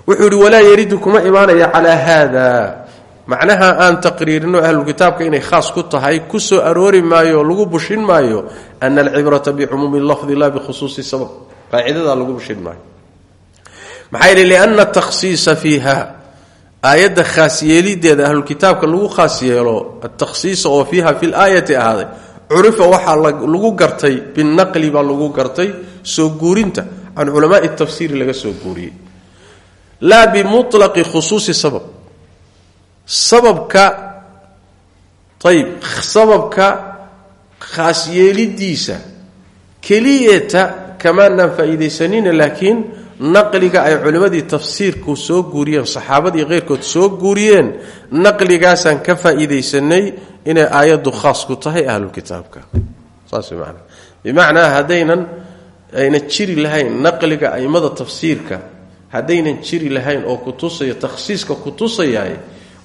wuxuu ihi walaa yaridu kuma imaanaya calaa haada. Macnaha aan taqriirino ahlukitaabka inay khaas ku tahay ku soo aroori maayo lagu bushin maayo ana alcibrata bicumuumi lafdi laa bikhusuusi sabab. Qaacidadaa lagu bushin maayo. Maxaa yidhi liana takhsiisa fiiha aayadda khaas yeelideeda ahlukitaabka lagu khaas yeelo atakhsiisa oo fiiha fi laayati ahaaday curifa waxaa lagu gartay binaqli baa lagu gartay soo guurinta can culamaai tafsiiri laga soo guuriyey. Laa bimulaqi khusuusi sabab. Sababka ayb sababka khaas yeelidiisa keliyata kamaanaan faa'iidaysanina laakiin naqliga ay culimmadii tafsiirku soo guuriyeen saxaabadii keyrkood soo guuriyeen naqligaasaan ka faa'iidaysanay inay aayaddu khaas ku tahay ahlulkitaabka saas man bimacnaa haddaynan ayna jiri lahayn naqliga aimada tafsiirka haddaynan jiri lahayn oo kutusaya takhsiiska kutusayaay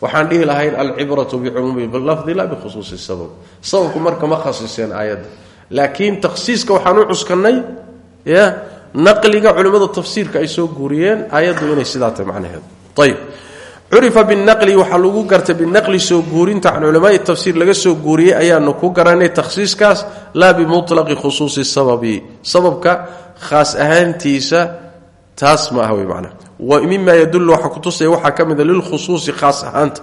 waxaan dhihi lahayn alcibratu bicumuumi lafdi laa bikhusuusi sabab. Sababku marka ma khasiseen aayadda. Laakiin takhsiiska waxaan u cuskanay ya naqliga culimmada tafsiirka ay soo guuriyeen aayaddu inay sidaa tahay macnaheedu. Ayb curifa binaqli waxaa lagu gartay binaqli soo guurinta can culamaai tafsiir laga soo guuriyey ayaanu ku garanay takhsiiskaas laa bimulaqi khusuusi sababi. Sababka khaas ahaantiisa taas ma ah wey macnaha. Wa mima yadullu waxaa kutusaya waxaa ka mida khaas ahaanta.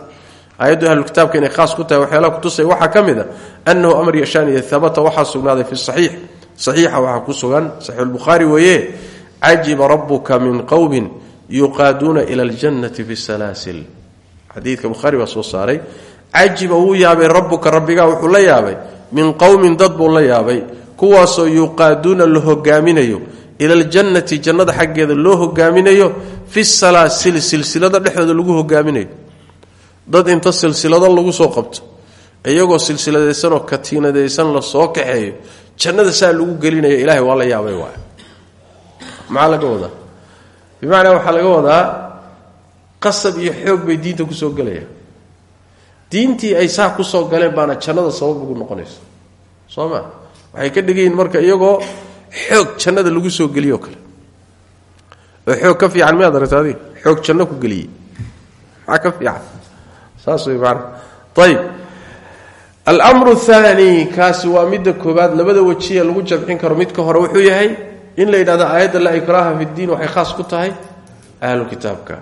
Aayaddu ahlukitaabka inay khaas ku tahay waxyaalaha kutusaya waxaa ka mid a annahu amar yashaaniya habata waxaa sugnaaday fi saxiix saxiixa waxaa ku sugan saxiixulbukhaari weeye cajiba rabuka min qowmin yuqaaduuna ila aljannati fi salaasil. Xadiidka bukhaari baa soo saaray cajiba wuu yaabay rabbuka rabbigaa wuxuu la yaabay. Min qowmin dad buu la yaabay. Kuwaasoo yuqaaduuna la hogaaminayo ila aljannati jannada xaggeeda loo hogaaminayo fi salaasil silsilada dhexdooda lagu hogaaminayo dad inta silsilado lagu soo qabto iyagoo silsiladaysanoo katiinadaysan la soo kaxeeyo jannada saa lagu gelinaya ilaahay waa la yaabay waay. Maxaa laga wadaa? Bimacnaa waxaa laga wadaa qasab iyo xoog bay diinta ku soo gelayaan. Diintii ay saa ku soo galeen baana jannada sabab ugu noqonaysa soo ma? Waxay ka dhigayiin marka iyagoo xoog jannada lagu soo geliyo kale. Oo xoog ka fiican miyaad aragta adiga? Xoog janno ku geliyey. Maxaa ka fiican? Saas way maana almru thaani kaasi waa midda koobaad labada wejiye lagu jamcin karo. Midka hore wuxuu yahay in la yidhahdo aayadda laa ikraaha fi ddiin waxay khaas ku tahay ahlu kitaabka.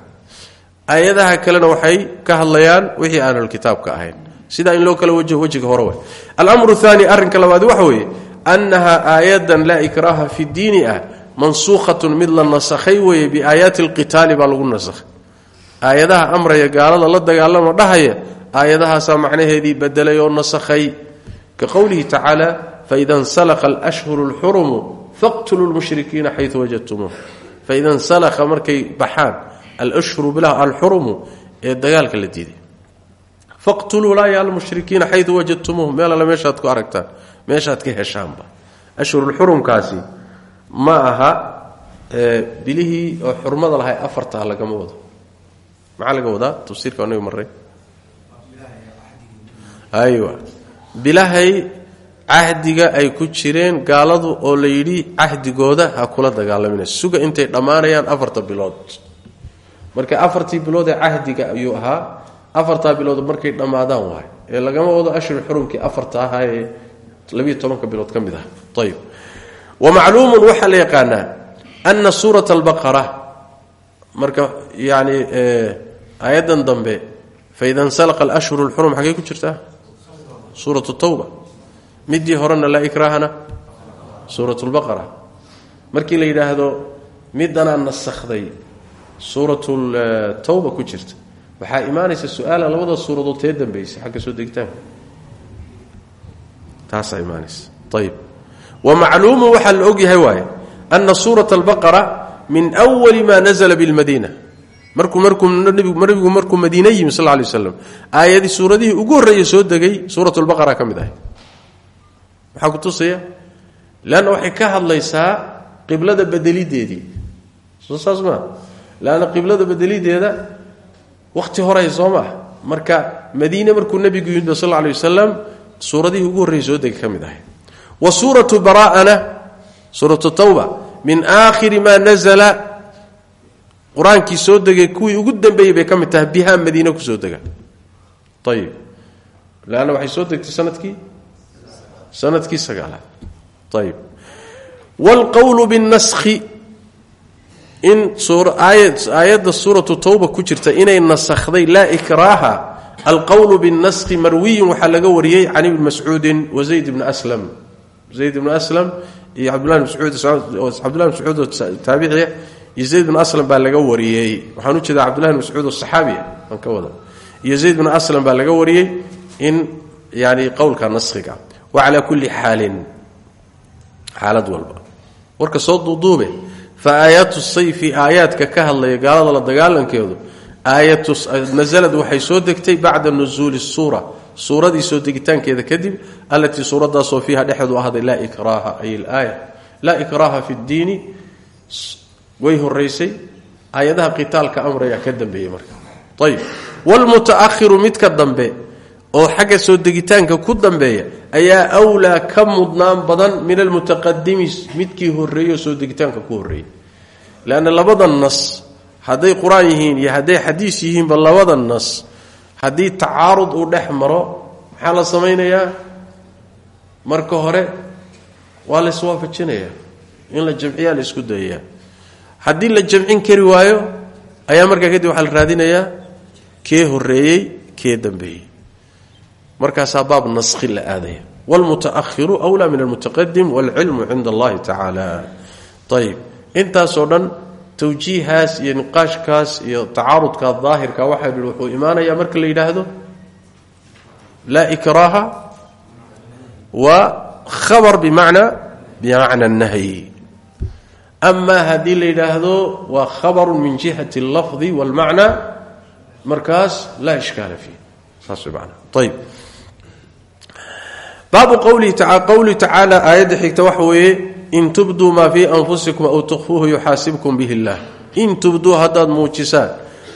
Aayadaha kalena waxay ka hadlayaan wixii ahlulkitaabka ahayn. Sidaa in loo kala wejiga hore almru thaani arrinka labaad waxa weeye annaha aayadan laa ikraaha fi diini ah mansuukhatun mid la nasakhay weeye biaayaati alqitaali baa lagu nasakhay. Aayadaha amraya gaalada la dagaalamo dhahaya aayadahaasaa macnaheedii bedelay oo nasakhay. Ka qowlihi tacaala faida nsalaqa alashhuru lxurumu faqtuluu lmushrikiina xayu wajadtumuuh. Faida nsalakha markay baxaan alashhuru bilah alxurumu ee dagaalka la diiday. Faqtuluu laaya almushrikiina xayu wajadtumuuh. Meel alle meeshaad ku aragtaan meeshaad ka heshaanba. Ashhurulxurumkaasi ma aha bilihii oo xurmada lahay afartaa lagama wado. Maxaa laga wadaa? Tafsiirka anaga maray aywa bilahay cahdiga ay ku jireen gaaladu oo la yidhi cahdigooda ha kula dagaalamin suga intay dhammaanayaan afarta bilood. Marka afartii bilood ee cahdiga ayuu ahaa afartaa bilood markay dhammaadaan waay. Ee lagama wado ashhur xurumkii afarta ahaa ee bilood ka mid ah. Ayb wa macluumun waxaa la yaqaanaa ana suurat albaqara marka yani aayaddan dambe faida nsalaqa alashhuru lxurum xaggey ku jirtaa suurat tawba midii horena laa ikraahana suurat lbaqara markii la yidhaahdo midanaa nasakhday suurat tawba ku jirta. Waxaa imaanaysa su'aala labada suuradood tee dambaysa xagga soo degitaanka taasaa imaanaysa. Ayib wa macluumu waxaa la ogyahay waaye ana suurat albaqara min ma nazla bilmadiina markuu markuu madiine yimi sal lay waslam aayadii suuradihii ugu horreeya soo degay suurat lbaqara ka mid ahay. Maxaa ku tusaya leanna waxay ka hadlaysaa qiblada bedelideedii. Soo saas maa leanna qiblada bedelideeda wakhti soo maah marka madiine markuu nebigu yimid sal alay wasalam suuradihii ugu horreyay soo dega ka mid wa suuratu bara'ana suuratu tawba min aakhiri maa nazala qur'aankii soo degay kuwii ugu dambeeyey bay ka mid tahay bihaa madiine ku soo dega ayib leanna waxay soo degtay sannadkii? Sanadkii sagaalaad ayib waalqowlu binnaskhi in aayadda suuratu tawba ku jirta inay nasakhday laa ikraaha alqowlu binnaskhi marwiyin waxaa laga wariyey can ibni mascuudin wa zayd bni aslam. Zayd bni aslam iyo cabdullahi bn mascuud cabdullahi mascuud oo taabiciya iyo zayd bn aslam baa laga wariyey. Waxaan u jeedaa cabdullahi bn mascuud oo saxaabiya aan ka wada iyo zayd aslam baa laga wariyey in yani qowlka naskhiga. Wa calaa kulli xaalin xaalad walba. Warka soo duuduube fa aayaatu sayfi aayaadka ka hadlaya gaalada la dagaalankeedu aayanasalad waxay soo degtay bacda nusuuli suura. Suuradii soo degitaankeeda kadib allatii suuradaasoo fiiha dhexeedu ahday laa ikraaha ay alaaya laa ikraaha fi ddiini way horeysay aayadaha qitaalka amraya ka dambeeyey marka. Ayib wlmutaahiru midka dambe oo xagga soo degitaanka ku dambeeya ayaa wlaa ka mudnaan badan min almutaqadimi midkii horeeyo soo degitaanka ku horeeyey leanna labada nas hadday qur'aan yihiin iyo hadday xadiis yihiinba labada nas haddii tacaarud uu dhex maro maxaa la samaynayaa? Marka hore waa la iswaafajinayaa in la jamciyaa la isku dayayaa haddii la jamcin kari waayo ayaa markaa kadib waxaa la raadinayaa kee horeeyey kee dambeeyey. Markaasaa baab naskhi la aadaya. Wlmutaahiru wlaa min almutaqadim wاlcilmu cinda allahi tacaala ayib intaasoo dhan tawjiihaas iyo niqaashkaas iyo tacaarudka daahirka waxaa yihi wuxuu imaanayaa marka la yidhaahdo laa ikraaha waa khabar bimacna bimacna nahyi ama haddii la yidhaahdo waa khabaru min jihati اllafdi wاlmacna markaas laa ishkaala fiih saas man ayb baabu qowlihi tacaala aayadda xigta waxa weeye in tubduu maa fii anfusikum aw tukfuuhu yuxaasibkum bihi اllah in tubduu haddaad muujisaan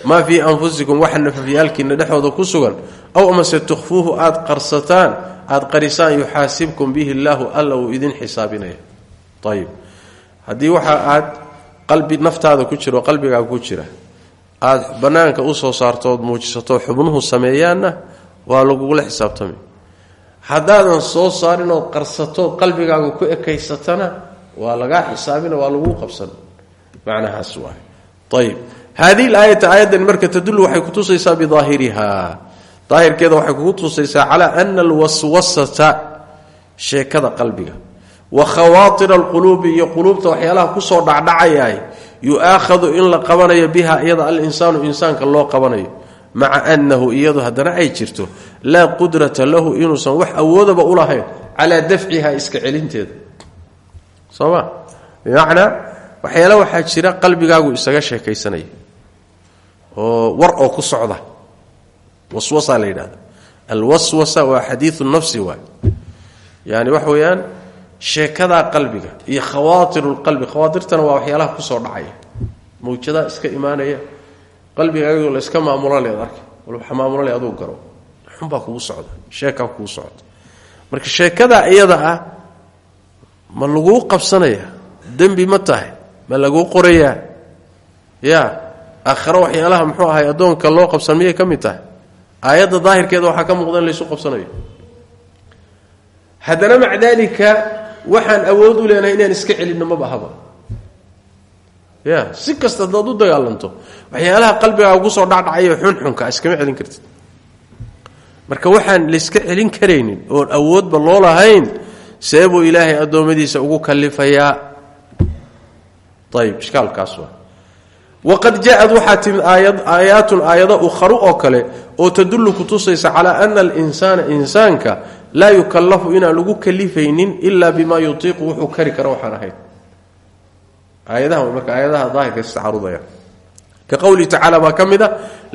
maa fii anfusikum waxa nafafyaalkiina dhexooda ku sugan aw amase tukhfuuhu aad qarsataan aad qarisaan yuxaasibkum bihi illaahu alla uu idin xisaabinaya ayib haddii waxa aad qalbi naftaada ku jiro qalbigaaga ku jira aad bannaanka u soo saartood muujisato xubnuhu sameeyaanna waa lagugula xisaabtami. Haddaadan soo saarin ood qarsatood qalbigaaga ku ekaysatana waa lagaa xisaabina waa laguu qabsan. Macnahaas waay ayib haadihi laayata aayaddan marka tadullu waxay kutusaysaa bidaahiriha. Daahirkeeda waxay kugu tusaysaa calaa ana alwaswasata sheekada qalbiga wa khawaatir alquluubi iyo quluubta waxyaalaha ku soo dhacdhacayaay yu-aakhadu in la qabanayo biha iyada alinsaanu insaanka loo qabanayo maca annahu iyadu haddana ay jirto laa qudrata lahu inuusan wax awoodaba u lahayn calaa dafciha iska celinteeda. Soo ma? Bimacnaa waxyaala waxaa jira qalbigaagu isaga sheekaysanaya oo war oo ku socda. Waswasaa la alwaswasa waa xadiiu nafsi waay. Yani waxa sheekadaa qalbiga iyo khawaatiru lqalbi khawaatirtana waa waxyaalaha ku soo dhacaya. Mawjadaa iska imaanaya qalbigaagoo la iska maamula leed arka walba maamulo le aduu garo. Xunbaa kugu socda. Sheekaa kugu socda. Marka sheekadaa iyada ah ma laguu qabsanaya. Dembi ma tahay. Ma laguu qorayaa. Ya aakhare waxyaalaha muxuu ahay addoonka loo qabsan miyay ka mid tahay? Ka muuqda in laysu qabsanayo. Haddana maca waxaan awood u leenahay inaan iska celinno maba ahaba ya si kasta hadaad u dagaalanto waxyaalaha qalbigaaga ku soo dhacdhacayo xunxunka iskama celin kartid. Marka waxaan layska celin karaynin oon awoodba loo lahayn seebuu ilaahay addoommadiisa ugu kalifayaa ayib ishkaalkaas waa waqad jaa-ad waxaa timid aayaatun aayado ukharu oo kale oo tadullu kutusaysa calaa ana alinsaana insaanka laa yukallafu inaan lagu kalifaynin ilaa bimaa yutiiqu wuxuu kari karo waxaan ahayn aayadaha marka aayadaha daahirka istacaarudaya ka qowlihi tacaala baa ka mid a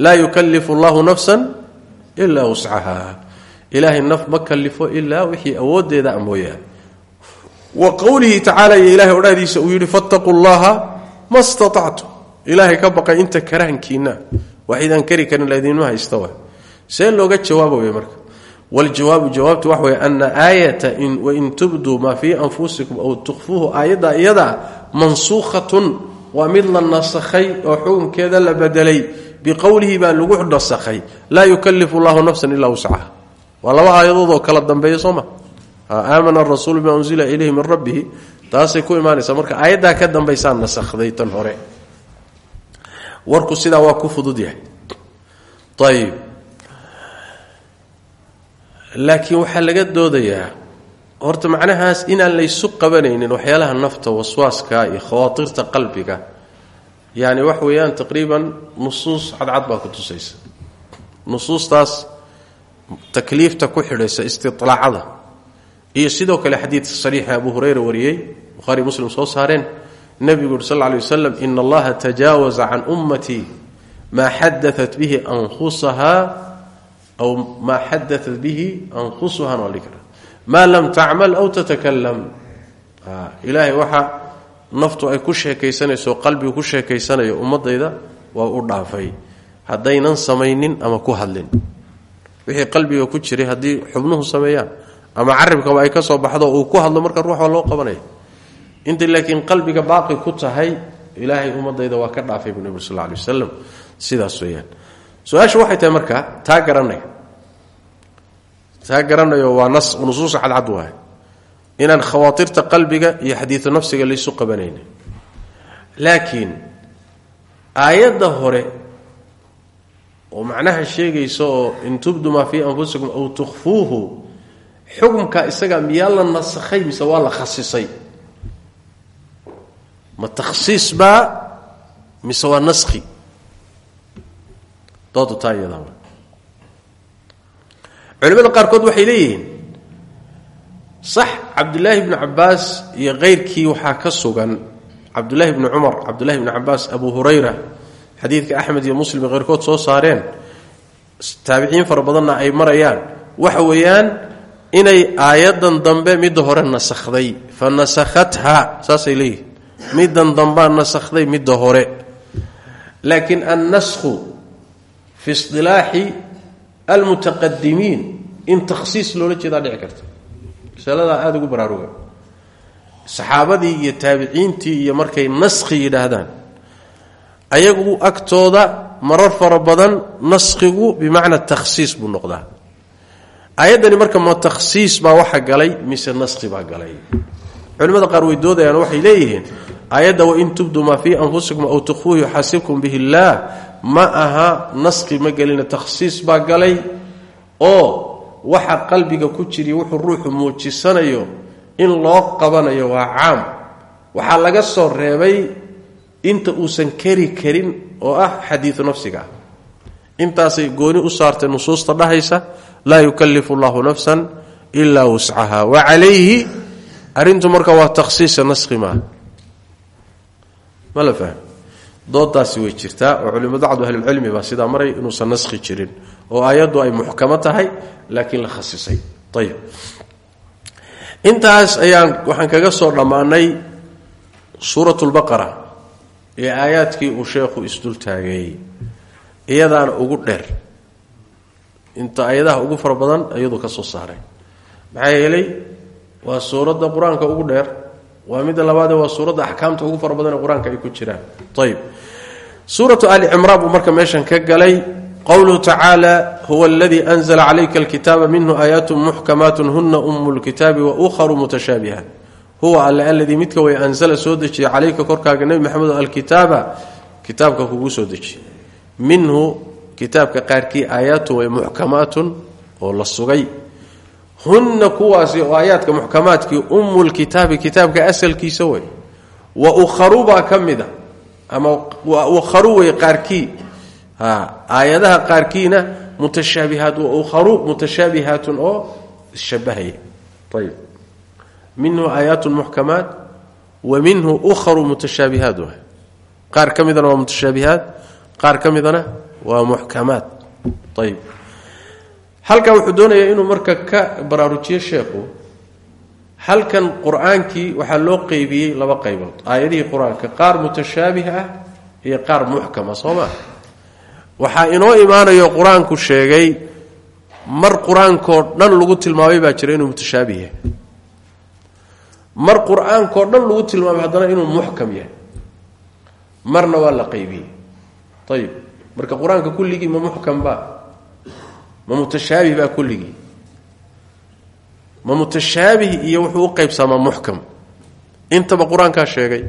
laa yukalifu allahu nafsan ilaa wuscaha ilaahay naf ma kalifo ilaa wixii awoodeeda mooyaa wa qowlihi tacaala iyo ilahay odhahdiisa uu yidhi fattaquu llaha ma statactum ilaahay ka baqay inta karaankiina waxaydaan kari karin laydinma haysta wa. Looga jawaaba wey marka. Waljawaabu jawaabtu wax wey ana aayata wain tubduu maa fii anfusikum aw tukfuuhu aayadda iyadaa mansuukhatun waa mid la nasakhay oo xukunkeeda la bedelay. Biqowlihi baa lagu nasakhay. Laa yukalifu llahu nafsan ilaa wuscaha waa laba aayadood oo kala dambeeya soo ma. Aamana arasuulu bima unzila ilayhi min rabbihi. Taasay ku imaanaysaa. Marka ka dambaysaa nasakhday tan hore warku sidaa waa ku fudud yahay. Ayib laakiin waxaa laga doodayaa horta macnahaas inaan laysu qabanaynin waxyaalaha nafta waswaaska iyo khawaatirta qalbiga yani wax weeyaan taqriiban nusuus cadcad baa ku tusaysa. Nusuustaas takliifta ku xidhaysa istilaacada iyo sidoo kale xadiid sariixa abu hureyra wariyey buhaari muslim soo saareen nebigu uri sal lla alay wasalam ina allaha tajaawaza can ummatii maa xadaat bihi anfusaha aw maa xadaat bihi anfusuha maa lam tacmal aw tatakalam ilaahay waxa naftu ay ku sheekaysanayso qalbigu ku sheekaysanayo ummadayda waa u dhaafay. Haddaynan samaynin ama ku hadlin. Wixii qalbiga ku jiray haddii xubnuhu sameeyaan ama caribkaba ay ka soo baxdo uu ku hadlo marka ruux waa loo qabanaya intay laakiin qalbiga baaqi ku tahay ilaahay ummadayda waa ka dhaafay buu nabig sal alay wasalam sidaas weeyaan. Su'aashu waxay tahay marka taa garanaya. Taa garanayo waa nas nusuusa cadcad waay. Inaan khawaatirta qalbiga iyo xadiidu nafsiga laysu qabanaynin. Laakiin aayadda hore oo macnaha sheegaysa oo in tubdu maa fii anfusikum aw tukhfuuhu xukumka isaga miyaa la nasakhay mise waa la khasisay ma takhsiis baa mise waa naskhi? Doodu taa iyada culimada qaarkood waxay leeyihiin sax cabdulaahi bnu cabaas iyo keyrkii waxaa ka sugan cabdulaahi bni cumar cabdulahi bni cabaas abu hurayra xadiidka axmed iyo muslim keyrkood soo saareen. Taabiciin fara badanna ay marayaan. Waxa weeyaan inay aayadan dambe midda hore nasakhday fa nasakhatha saasay leeyihiin middan dambaa nasakhday midda hore. Laakiin annasku fi isilaaxi almutaqadimiin in takhsiis loola jeedaa dhici karta. Masaladaa aada ugu baraaruga. Saxaabadii iyo taabiciintii iyo markay naskhi yidhaahdaan ayagu agtooda marar fara badan naskhigu bimacnaa takhsiis buu noqdaa. Ayaddani marka ma takhsiis baa waxa galay mise naskhi baa galay. Culimmada qaar way doodayaan waxay leeyihiin aayadda wain tubdu maa fii anfusikum aw tukhfuuhu yuxasibkum bihi illaah ma aha naskhi ma gelina takhsiis baa galay oo waxa qalbiga ku jiri wuxuu ruuxu muujisanayo in loo qabanayo waa caam. Waxaa laga soo reebay inta uusan keri karin oo ah xadiidu nafsiga. Ah intaasay gooni u saartay nusuusta dhahaysa laa yukalifu llahu nafsan ilaa wa calayhi arrintu marka waa takhsiisa naskhi maaha ma la fahm doodaasi way jirtaa oo culimadu bacdu ahlilcilmi baa sidaa maray inuusan naskhi jirin oo aayaddu ay muxkamo tahay laakiin la khasisay. Ayib intaas ayaan waxaan kaga soo dhammaanay suurat lbaqara ee aayaadkii uu sheekhu isdul taagay. Iyadaana ugu dheer inta ayadaha ugu fara badan iyaduu ka soo saaray maxaa yeelay waa suuradda qur'aanka ugu dheer waa midda labaadee waa suuradda axkaamta ugu fara badan ee qur'aanka ay ku jiraan. Ayib suuratu ali cimraan buu marka meeshan ka galay qowluhu tacaala huwa aladii anzla calayka alkitaaba minhu aayaatu muxkamaatu huna umu lkitaabi wa ukharu mutashaabihat huwa alle aladii midka way anzala soo calayka korkaaga nebi maxamedo alkitaaba kitaabka kugu soo dejiyey minhu kitaabka qaarkii aayaatun way muxkamaatun oo la hunna kuwaasi oo aayaadka muxkamaadkii umu lkitaabi kitaabka asalkiisa wey wa ukharu baa ka mid a ama ukharu wey qaarkii. Aayadaha qaarkiina mutashaabihaat wa ukharu mutashaabihaatun oo ishabahaya ayb minhu aayaatun muxkamaat wa minhu ukharu mutashaabihaat w qaar ka halkan wuxuu doonayaa inuu marka ka baraarujiyo sheekhu. Halkan qur'aankii waxaa loo qeybiyey laba qaybood. Aayadihii qur'aanka qaar mutashaabih ah iyo qaar muxkama soo maa waxaa inoo imaanayo qur'aanku sheegay mar qur'aankoo dhan lagu tilmaamay baa jira inuu mutashaabih yahay. Mar qur'aankoo dhan lagu tilmaamay haddana inuu muxkam yahay. Marna waa la qaybiyey. Ayib marka qur'aanka kulligii ma muxkam baa ma mutashaabih baa kulligii. Ma mutashaabih iyo wuxuu u qaybsamaa muxkam. Intaba qur'aankaa sheegay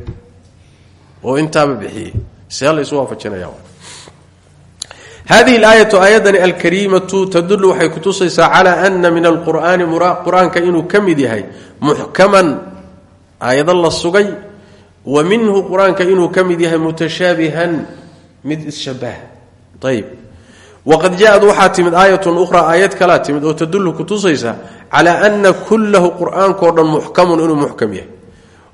oo intaaba bixiyey. See la isu waafajinaya hadihi alaayatu aayadani alkariimatu tadulu waxay kutusaysaa cala ana min alqur'aani qur'aanka inuu ka mid yahay muxkaman aayado la sugay wa minhu qur'aanka inuu yahay mutashaabihan mid isshabah ayb waqad jaaad waxaa timid aayatun ukhraa aayad kalaa timid oo tadulu kutusaysa calaa ana kullahu qur'aankao dhan muxkamun inuu muxkam yahay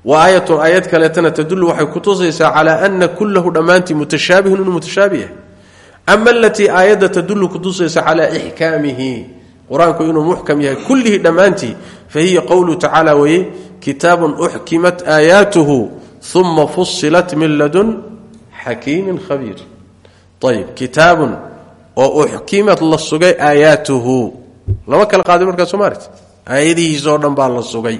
wa aayatun aayad kaleetana tadulu waxay kutusaysaa calaa ana kullahu dhammaantii mutashaabihun inuu mutashaabih yahay ama alatii aayadda tadulu kutusaysa calaa ixkaamihi qur'aanku inuu muxkam yahay kullihi dhammaantii fa hiya qowluhu tacaala weye kitaabun uxkimat aayaatuhu uma fusilat min ladun xakiimin khabiir ayb kitaabun oo uxkimat la sugay aayaatuhu. Lama kala qaaday markaa soomaalit aayadihiisoo dhan baa la sugay.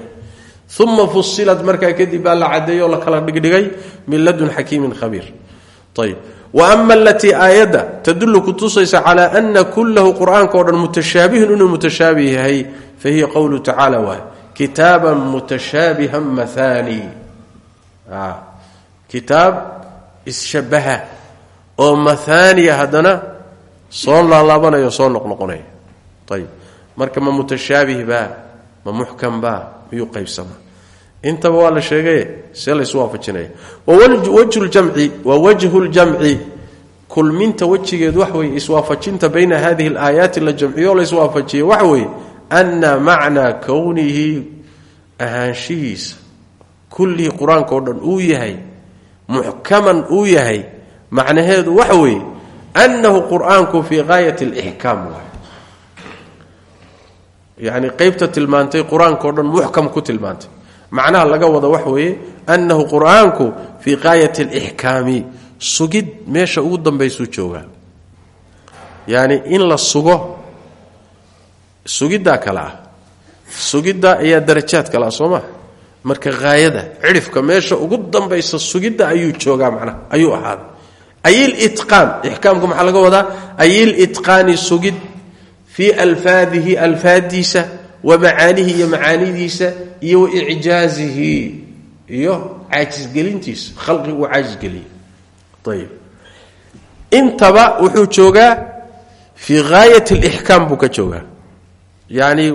Uma fusilat markaa kadib baa la cadeeyey oo la kala dhigdhigay min ladun xakiimin khabiir. Ayb wa ama alatii aayadda tadulu kutusaysa calaa ana kullahu qur'aanka o dhan mutashaabihun inuu mutashaabih fa hiya qowluhu tacaala waay kitaaban mutashaabihan mahaani kitaab isshabaha oo mahaaniya haddana soo laalaabanaya o soo noqnoqonaya ayb marka ma mutashaabih baa ma muxkam baa miyuu qaybsamaa? Intaba waa la sheegaye see laysu waafajinaya wajhu ljamci wa wajhu ljamci kulminta wejigeed wax weye iswaafajinta bayna hadihi alaayaati la jamciyo la iswaafajiye waxa weeye ana macnaa kownihi ahaanshihiisa kullihii qur'aanka dhan uu yahay muxkaman uu yahay macnaheedu waxa weeye annahu qur'aanku fii gaayat alixkaam waay yacni tilmaantay qur'aanka o dhan muxkam ku tilmaantay macnaha laga wada wax weeye annahu qur'aanku fii qaayati alixkaami sugid meesha ugu dambaysuu joogaa yacni in la sugo sugiddaa kale ah sugidda ayaa darajaad kale marka haayada cidhifka meesha ugu dambaysa sugidda ayuu joogaa macnaha ayuu ahaaday ayilitqaan ixkaamka maxaa laga wadaa? Ayilitqaani sugid fii alfaadihi alfaadiisa wa macaanihi iyo macaanidiisa iyo wa icjaazihi iyo caajisgelintiisa. Khalqigu caajisgeliya ayib intaba wuxuu joogaa fii gaayat alixkaam buu ka joogaa. Yacni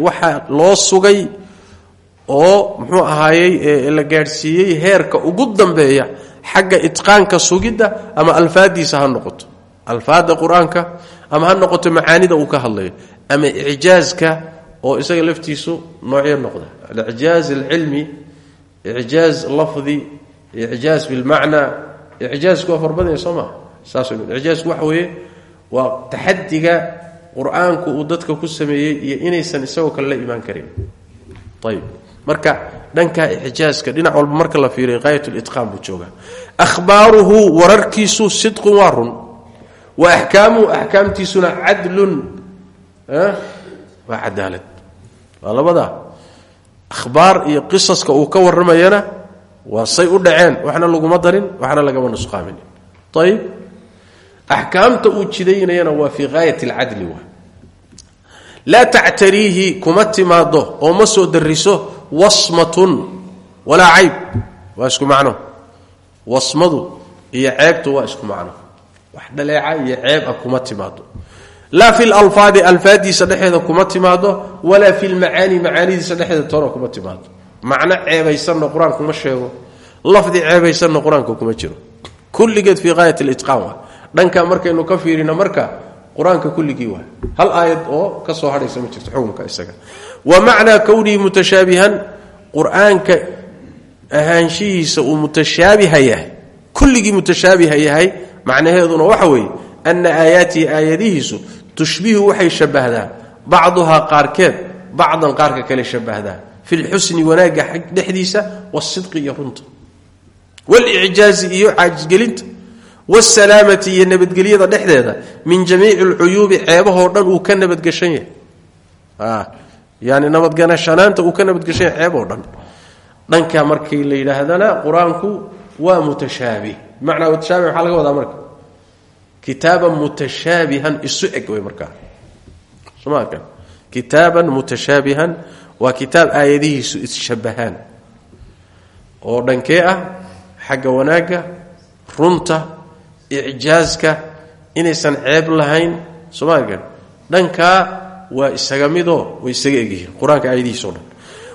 loo sugay oo muxuu ahaayey la gaadhsiiyey heerka ugu dambeeya xagga itqaanka sugidda ama alfaadiisa ha noqoto. Alfaada qur'aanka ama ha noqoto macaanida uu ka hadlayo ama icjaazka oo isaga laftiisu noocyo noqda. Alicjaaz alcilmi icjaaz lafdi icjaaz bilmacnaa icjaazku waa farbadanya soo maa saas icjaazku waxa weeye waa taxadiga qur'aanku uu dadka ku sameeyey iyo inaysan isagoo kale la karin. Ayib marka dhankaa ixjaazka dhinac walba marka la fiiriya qaayat litqaan buu joogaa. Ahbaaruhu wararkiisu sidqun waa run. Wa axkaamuhu axkaamtiisuna cadlun. Waa cadaalad. Waa labadaa ahbaar iyo qisaska uu ka warramayana waa say u dhaceen waxna laguma darin waxna lagama nusqaamin ayib axkaamta uu jidaynayana waa fii gaayat alcadli waa. Laa tactariihi kuma timaado oo ma soo dariso wasmatun walaa cayb waa isku macno. Wasmadu iyo ceebtu waa isku macno. Wax dhaleeca iyo ceeb ah kuma timaado laa fi lalfaadi alfaadiisa kuma timaado walaa fi lmacaani macaanidiisa dhexeeda toona kuma timaado macno ceebaysanna qur'aanku ma sheego lafdi ceebaysanna qur'aanka kuma jiro. Kulligeed fii gaayat litqaan waa. Dhankaa markaynu ka fiirino marka qur'aanka kulligii waa. Hal aayad oo ka soo hadhaysa ma jirto xukunka isaga wa macnaa kownihi mutashaabihan? Qur'aanka ahaanshihiisa uu mutashaabiha yahay kulligii mutashaabiha yahay macnaheeduna waxa weeye ana aayaatihi aayadihiisu tushbihu waxay shabahdaa bacduhaa qaarkeed bacdan qaarka kale shabahdaa fi lxusni wanaagga dhexdiisa wasidqi iyo runta. Walicjaazi iyo caajisgelinta. Wasalaamati iyo nabadgelyada dhexdeeda min jamiici alcuyuubi ceebahoo dhan uu ka nabadgeshan yahay yani nabadganashanaanta uu ka nabadgeshan yahay ceeboo dhan. Dhanka markii la yidhaahdana qur'aanku waa mutashaabih bimacnaa mutashaabih maxaa laga wadaa marka. Kitaaban mutashaabihan isu eg wey markaa somaarkan kitaaban mutashaabihan waa kitaab aayadihiisu oo dhankee ah xagga wanaagga runta icjaaska inaysan ceeb lahayn. Somaarkan dhankaa waa isaga midoo way isaga egyihiin qur'aanka aayadihiisa o dhan.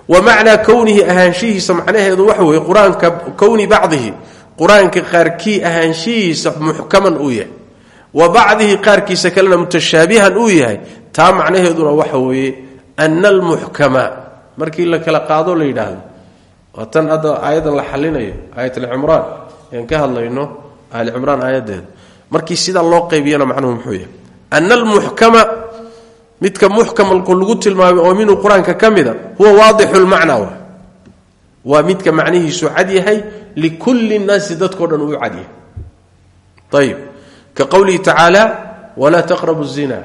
Wa macnaa kownihi ahaanshihiisa macnaheedu waxa weeye qur'aanka kowni bacdihi qur'aanka qaarkii ahaanshihiisa yahay. Wa bacdihi qaarkiisa kalena mutashaabihan uu yahay taa macnaheeduna waxa weeye ana almuxkama markii la kala qaado la yidhaahdo waa tan hadda aayaddan la xalinayo aayatulcimraan ean ka hadlayno ahli cimraan aayaddeeda markii sidaa loo qaybiyana macnuhu muxuu yahay. Ana almuxkama midka muxkamalku lagu tilmaamay oo minhu qur'aanka huwa waadixu lmacnaa wa waa midka macnihiisu cad yahay likulli nnaasi dadkao dhan uu cad yahay. Ka qowlihi tacaala walaa taqrabu zina.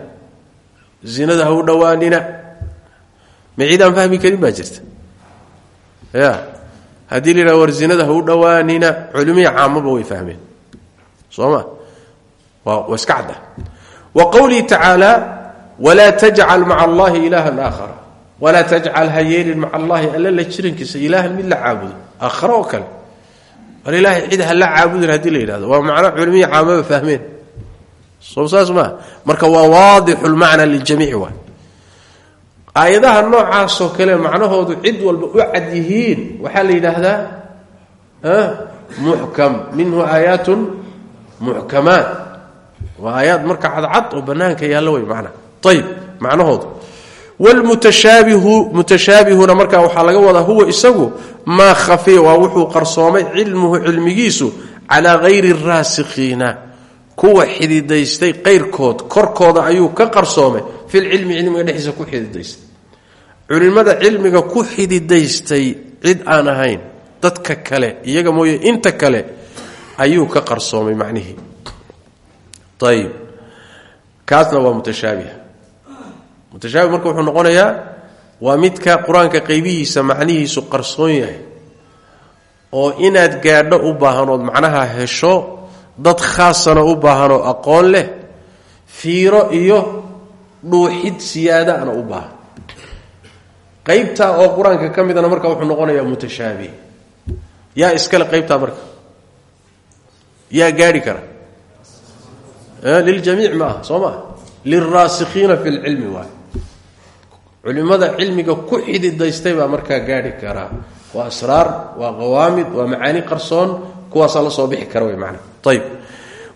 Zinada ha u dhowaanina. Ma ciidaan fahmi karin baa jirta. Ya. Haddii la war zinada ha u dhowaanina culimiya caamaba way fahmeen. Soo ma? Waa wa qowlihi tacaala walaa tajcal maca allahi ilaahan aakhara walaa tajcal ha yeelin maca allahi alla la jirankiisa ilaahan mid la caabudo. Aakhare oo kale. War ilaahay cid ha la caabudin haddii la yidhahdo waa macno culimiya caamaba fahmeen. Soo saas maa marka waa waadixu lmacna liljamiici waay aayadaha noocaasoo kale macnahoodu cid walba u cad yihiin waxaa la ayib macnahoodu wlmutashaabihu mutashaabihuna markaa waxaa laga wadaa huwa isagu maa khafiya waa wuxuu qarsoomay cilmuhu cilmigiisu calaa hayri raasikiina kuwa xididaystay qayrkood korkooda ayuu ka qarsoomay. Filcilmi cilmiga dhexdiisa ku xididaystay. Culimada cilmiga ku xididaystay cid aan ahayn dadka kale iyaga mooye inta kale ayuu ka qarsoomay macnihii ayib kaasna waa mutashaabiha mutashaabih marka wuxuu noqonayaa waa midka qur'aanka qaybihiisa macnihiisu qarsoon yahay. Oo inaad gaadho u baahan ood macnaha hesho dad khaasana u baahanoo aqoon leh fiiro iyo dhuuxid siyaadaana u baahan. Qaybtaa oo qur'aanka ka midana marka wuxuu noqonayaa mutashaabih yaa iskale qaybtaa marka. Yaa gaadhi kara. Liljamiic ma aha soo maa lilraasikiina fi lcilmi waay culimada cilmiga ku xididaystay baa markaa gaadhi karaa waa asraar waa qawaamid waa macaani qarsoon kuwaasaa la soo bixi kara wey maana ayb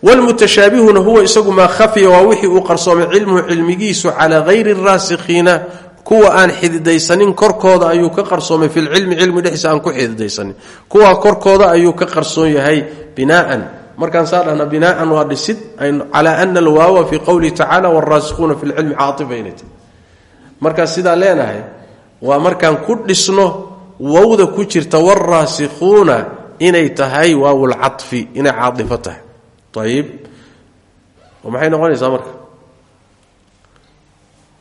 wlmutashaabihuna huwa isagu maa khafiya waa wixii uu qarsoomay cilmuhu cilmigiisu calaa hayri raasikiina kuwa aan xididaysanin korkooda ayuu ka qarsoomay fi lcilmi cilmi dhexdiisa aan ku xididaysanin. Kuwa korkooda ayuu ka qarsoon yahay binaan. Markaan saa binaan waa dhisid calaa ana alwaawa fii qowlihi tacala waraasikuuna fi lcilmi caaifa inay tahy markaan sidaa leenahay waa markaan ku dhisno wowda ku jirta waraasikuuna inay tahay waawlcafi inay caaifo tahay. Ayib maxay noqonaysaa marka?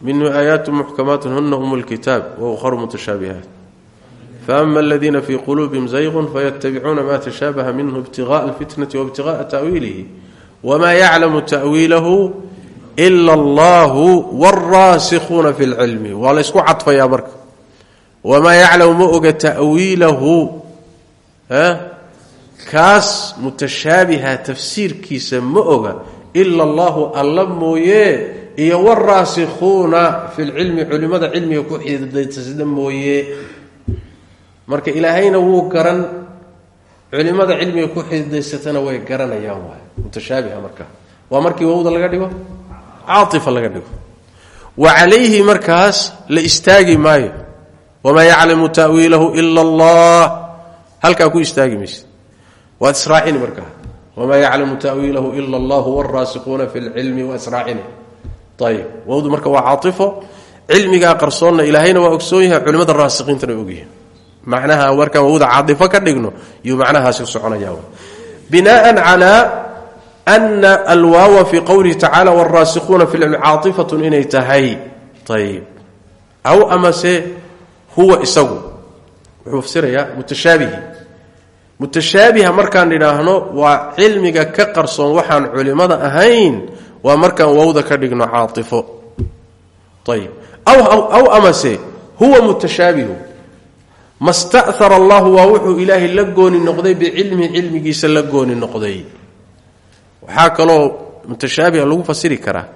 Minhu aayaatu muxkamaat huna um lkitaab waukharu mutashaabihaat faama aladiina fii quluubihim zayqun fayatabicuuna ma tashaabaha minhu ibtigaءa alfitnati waibtigaءa ta'wiilihi wma yaclamu ta'wiilahu ila allahu wاlraasikuuna fi lcilmi waa la ysku cadfayaa marka. Wamaa yaclamu ma oga ta'wiilahu kaas mutashaabiha tafsiirkiisa ma oga ila allahu alla mooye iyo waraasikuuna fi lcilmi culimada cilmiga ku xididaysada mooye. Marka ilaahayna wuu garan culimada cilmiga ku xididaysatana way garanayaan waay. Mutashaabiha marka. Waa markii wowda laga dhigo caaطifa laga dhigo wa calayhi markaas la istaagi maayo wamaa yaclamu ta'wiilahu ila allah halkaa ku istaagi mayse waad israacini markaa wamaa yaclamu ta'wiilahu ila allahu wاlraasikuuna fi lcilmi waa israacini ayib wowdu marka waa caaifo cilmigaa qarsoonna ilaahayna waa ogsoon yahay culimada raasikiintana way ogyihiin macnaha markaan wowda caaifo ka dhigno yuu macnahaasi soconaya binaan calaa ana alwaawa fii qowlihi tacaala wاlraasikuuna fi lcilmi caaifatun inay tahay ayib aw amase huwa isagu wuxuu fasirayaa mutashaabihi mutashaabiha markaan idhaahno waa cilmiga ka qarsoon waxaan culimada ahayn waa markaan wowda ka dhigno caaifo ayib aw amase huwa mutashaabihu ma sta'hara allahu waa wuxuu ilaahay la gooni noqday bicilmihi cilmigiisa la gooni noqday waxaa kaloo mutashaabiha lagu fasiri karaa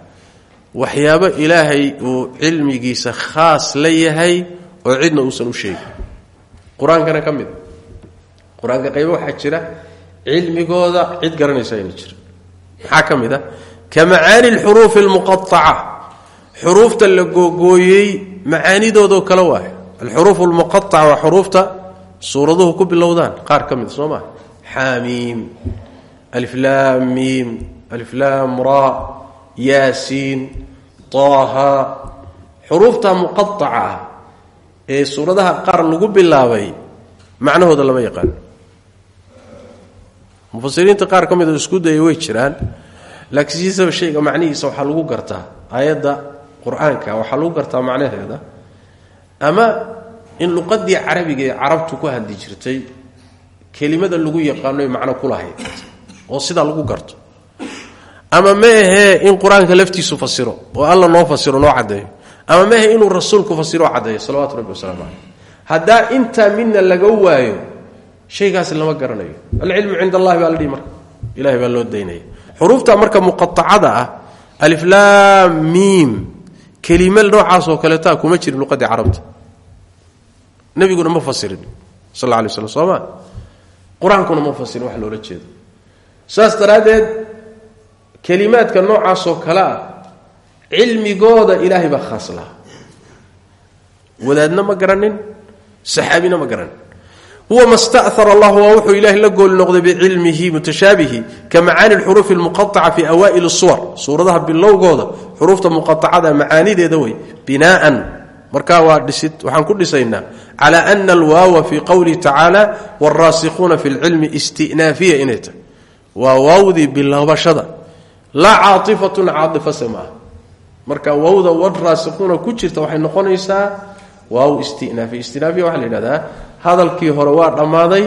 waxyaabo ilaahay uu cilmigiisa khaas la yahay oo cidna uusan u sheegin. Qur'aankana ka mid. Qaybo waxaa jira cilmigooda cid garanaysa ayna jira maxaa ka mid a ka macaani lxuruufi almuqaaca xuruufta la googooyey macaanidoodoo kale waay alxuruuf almuqaaca waa xuruufta suuraduhu ku bilowdaan. Qaar ka mid soo xaamiim aliflaam miim aliflaam ra yaasiin taaha. Xuruufta muqaaca ah ee suuradaha qaar lagu bilaabay macnahooda lama yaqaan. Mufasiriinta qaar ka mid oo isku dayay way jiraan laakiin siisaba shayga macnihiisa waxaa lagu gartaa aayadda qur'aanka waxaa lagu gartaa macnaheeda. Ama in luqadii carabiga ee carabtu ku hadli jirtay kelimada lagu yaqaanoy macno ku oo sidaa lagu garto. Ama ma in qur'aanka laftiisu fasiro oo alla noo fasiro noo caddeeyo. Ama ma inuu rasuulku fasiro caddeeyo salawatu rabbi wasalaamu caleyh haddaa intaa midna laga waayo shaygaasi lama garanayo. Alcilmu cind allahi baa la dhihi marka. Ilahay baa loo daynaya. Xuruufta marka muqaacada ah aliflaam miim kelima noocaasoo kaleeta kuma jirin luqadii carabta. Nebiguna ma fasirin sal alay slam soo ma fasirin wax loola jeedo saas daraaddeed kelimaadka noocaasoo kale ah cilmigooda ilaahay baa khaas laha wadaadna ma garanin saxaabina ma garanin. Huwa ma allah waa wuxuu ilaahay la gooli noqday bicilmihi mutashaabihi ka macaani lxuruufi almuqaaca fi awaa'il suwar. Suuradaha bilowgooda xuruufta muqaacada macaanideeda wey binaaan markaa waa dhisid waxaan ku dhisaynaa cala ana alwaawa fii qowlihi tacaala wاlraasikuuna fi lcilmi istinaafiya inay tahay waa waawdii bilaabashada laa caaifatun caaifase marka waawda waraasikuuna ku jirta waxay noqonaysaa waaw istinaafiya istinaafiya waxaa la hadalkii hore waa dhammaaday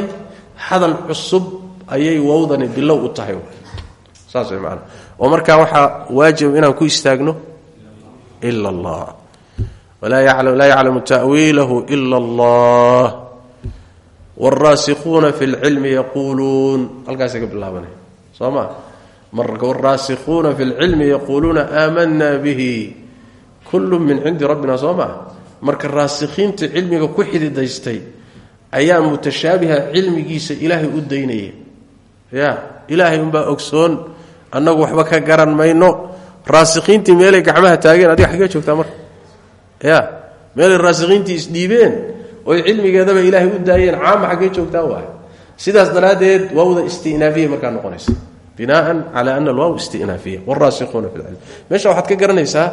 hadal cusub ayay wawdani bilow u tahay. Saas way maanaa oo markaa waxaa waajib inaan ku istaagno ila allah. Laa yaclamu ta'wiilahu ila allah wاlraasikuuna fi اlcilmi yaquuluun halkaasay ka bilaabanay soo ma marka wاlraasikuuna fi اlcilmi yaquuluuna aamana bihi kullu min cindi rabbina soo maa marka raasikiinta cilmiga ku xididaystay ayaa mutashaabiha cilmigiisa ilaahay u daynaya ya ilaahay unbaa ogsoon annagu waxba ka garan mayno raasikiintii meelay gacmaha taageen adiga xaggee joogtaa marka ya meelay raasikiintii isdhiibeen oy cilmigeedaba ilaahay u daayeen caama xaggee joogtaa waay. Sidaas daraaddeed waawda istinaafiya markaa noqonaysa. Binaan cala ana alwaaw istinaafiya waraasikuuna fi lcilm meesha waxaad ka garanaysaa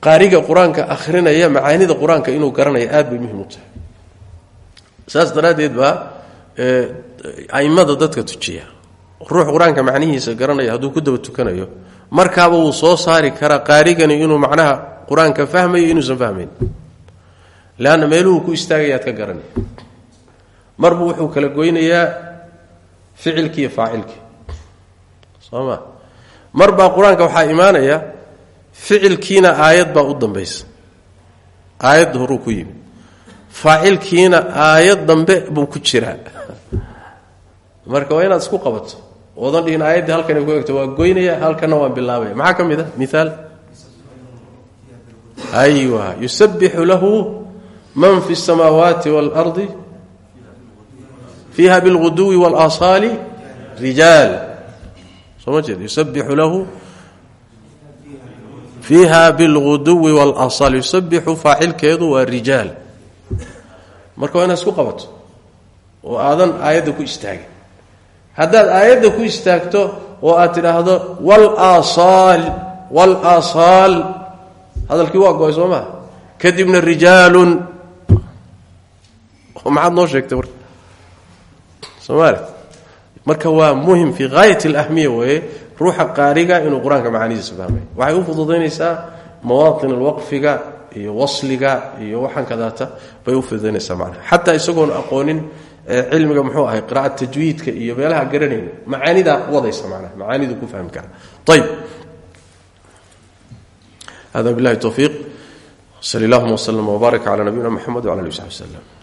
qaariga qur'aanka ahrinaya macaanida qur'aanka inuu garanaya aad bay muhiim u tahay. Saas daraaddeed baa aimada dadka tujiya. Ruux qur'aanka macnihiisa garanaya hadduu ku daba tukanayo markaaba wuu soo saari karaa qaarigani inuu macnaha qur'aanka fahmayo inuusan fahmayn leanna meeluhuu ku istaagayaad ka garanaya marbu wuxuu kala goynayaa ficilkii iyo faacilkii. Soo ma? Mar qur'aanka waxaa imaanaya ficilkiina aayad baa u dambaysa. Aayad horuu ku yimid. Faacilkiina aayad dambe buu ku jiraa. Marka waa inaad isku qabato. Oodan dhihin aayaddii halkan ku egto waa goynaya halkanna waan bilaabaya. Maxaa ka mid a miaal aywa yusabixu lahu man fi الsamaawaati wاlardi fiiha bilguduwi wاlaasaali rijaal soo ma jeed yusabixu lahu fiiha bilguduwi wاlasaal yusabixu faacilkeedu waa rijaal marka waa inaad isku qabato oo aadan aayadda ku istaagin haddaad aayadda ku istaagto oo aad tidhaahdo walasaal walasaal hadalkii waa go-ay soo maa kadibna rijaalun maxaad noo sheegtay marka soomaali. Marka waa muhiim fii gaayat alahmiya weeye ruuxa qaariga inuu qur'aanka macaanidiisa fahmay. Waxay u fududaynaysaa mawaatin alwaqfiga iyo wasliga iyo waxaan kadaata bay u fududaynaysaa macnaha. Xataa isagoon aqoonin cilmiga muxuu ahay qiraa'at tajwiidka iyo meelaha garanayn macaanidaa wadaysa macnaha macaanidu ku fahmi kara ayb hada billahi towfiiq sal allahuma wslm wbaarak cala nabiyina mxamed wcala ali w saxbi wslem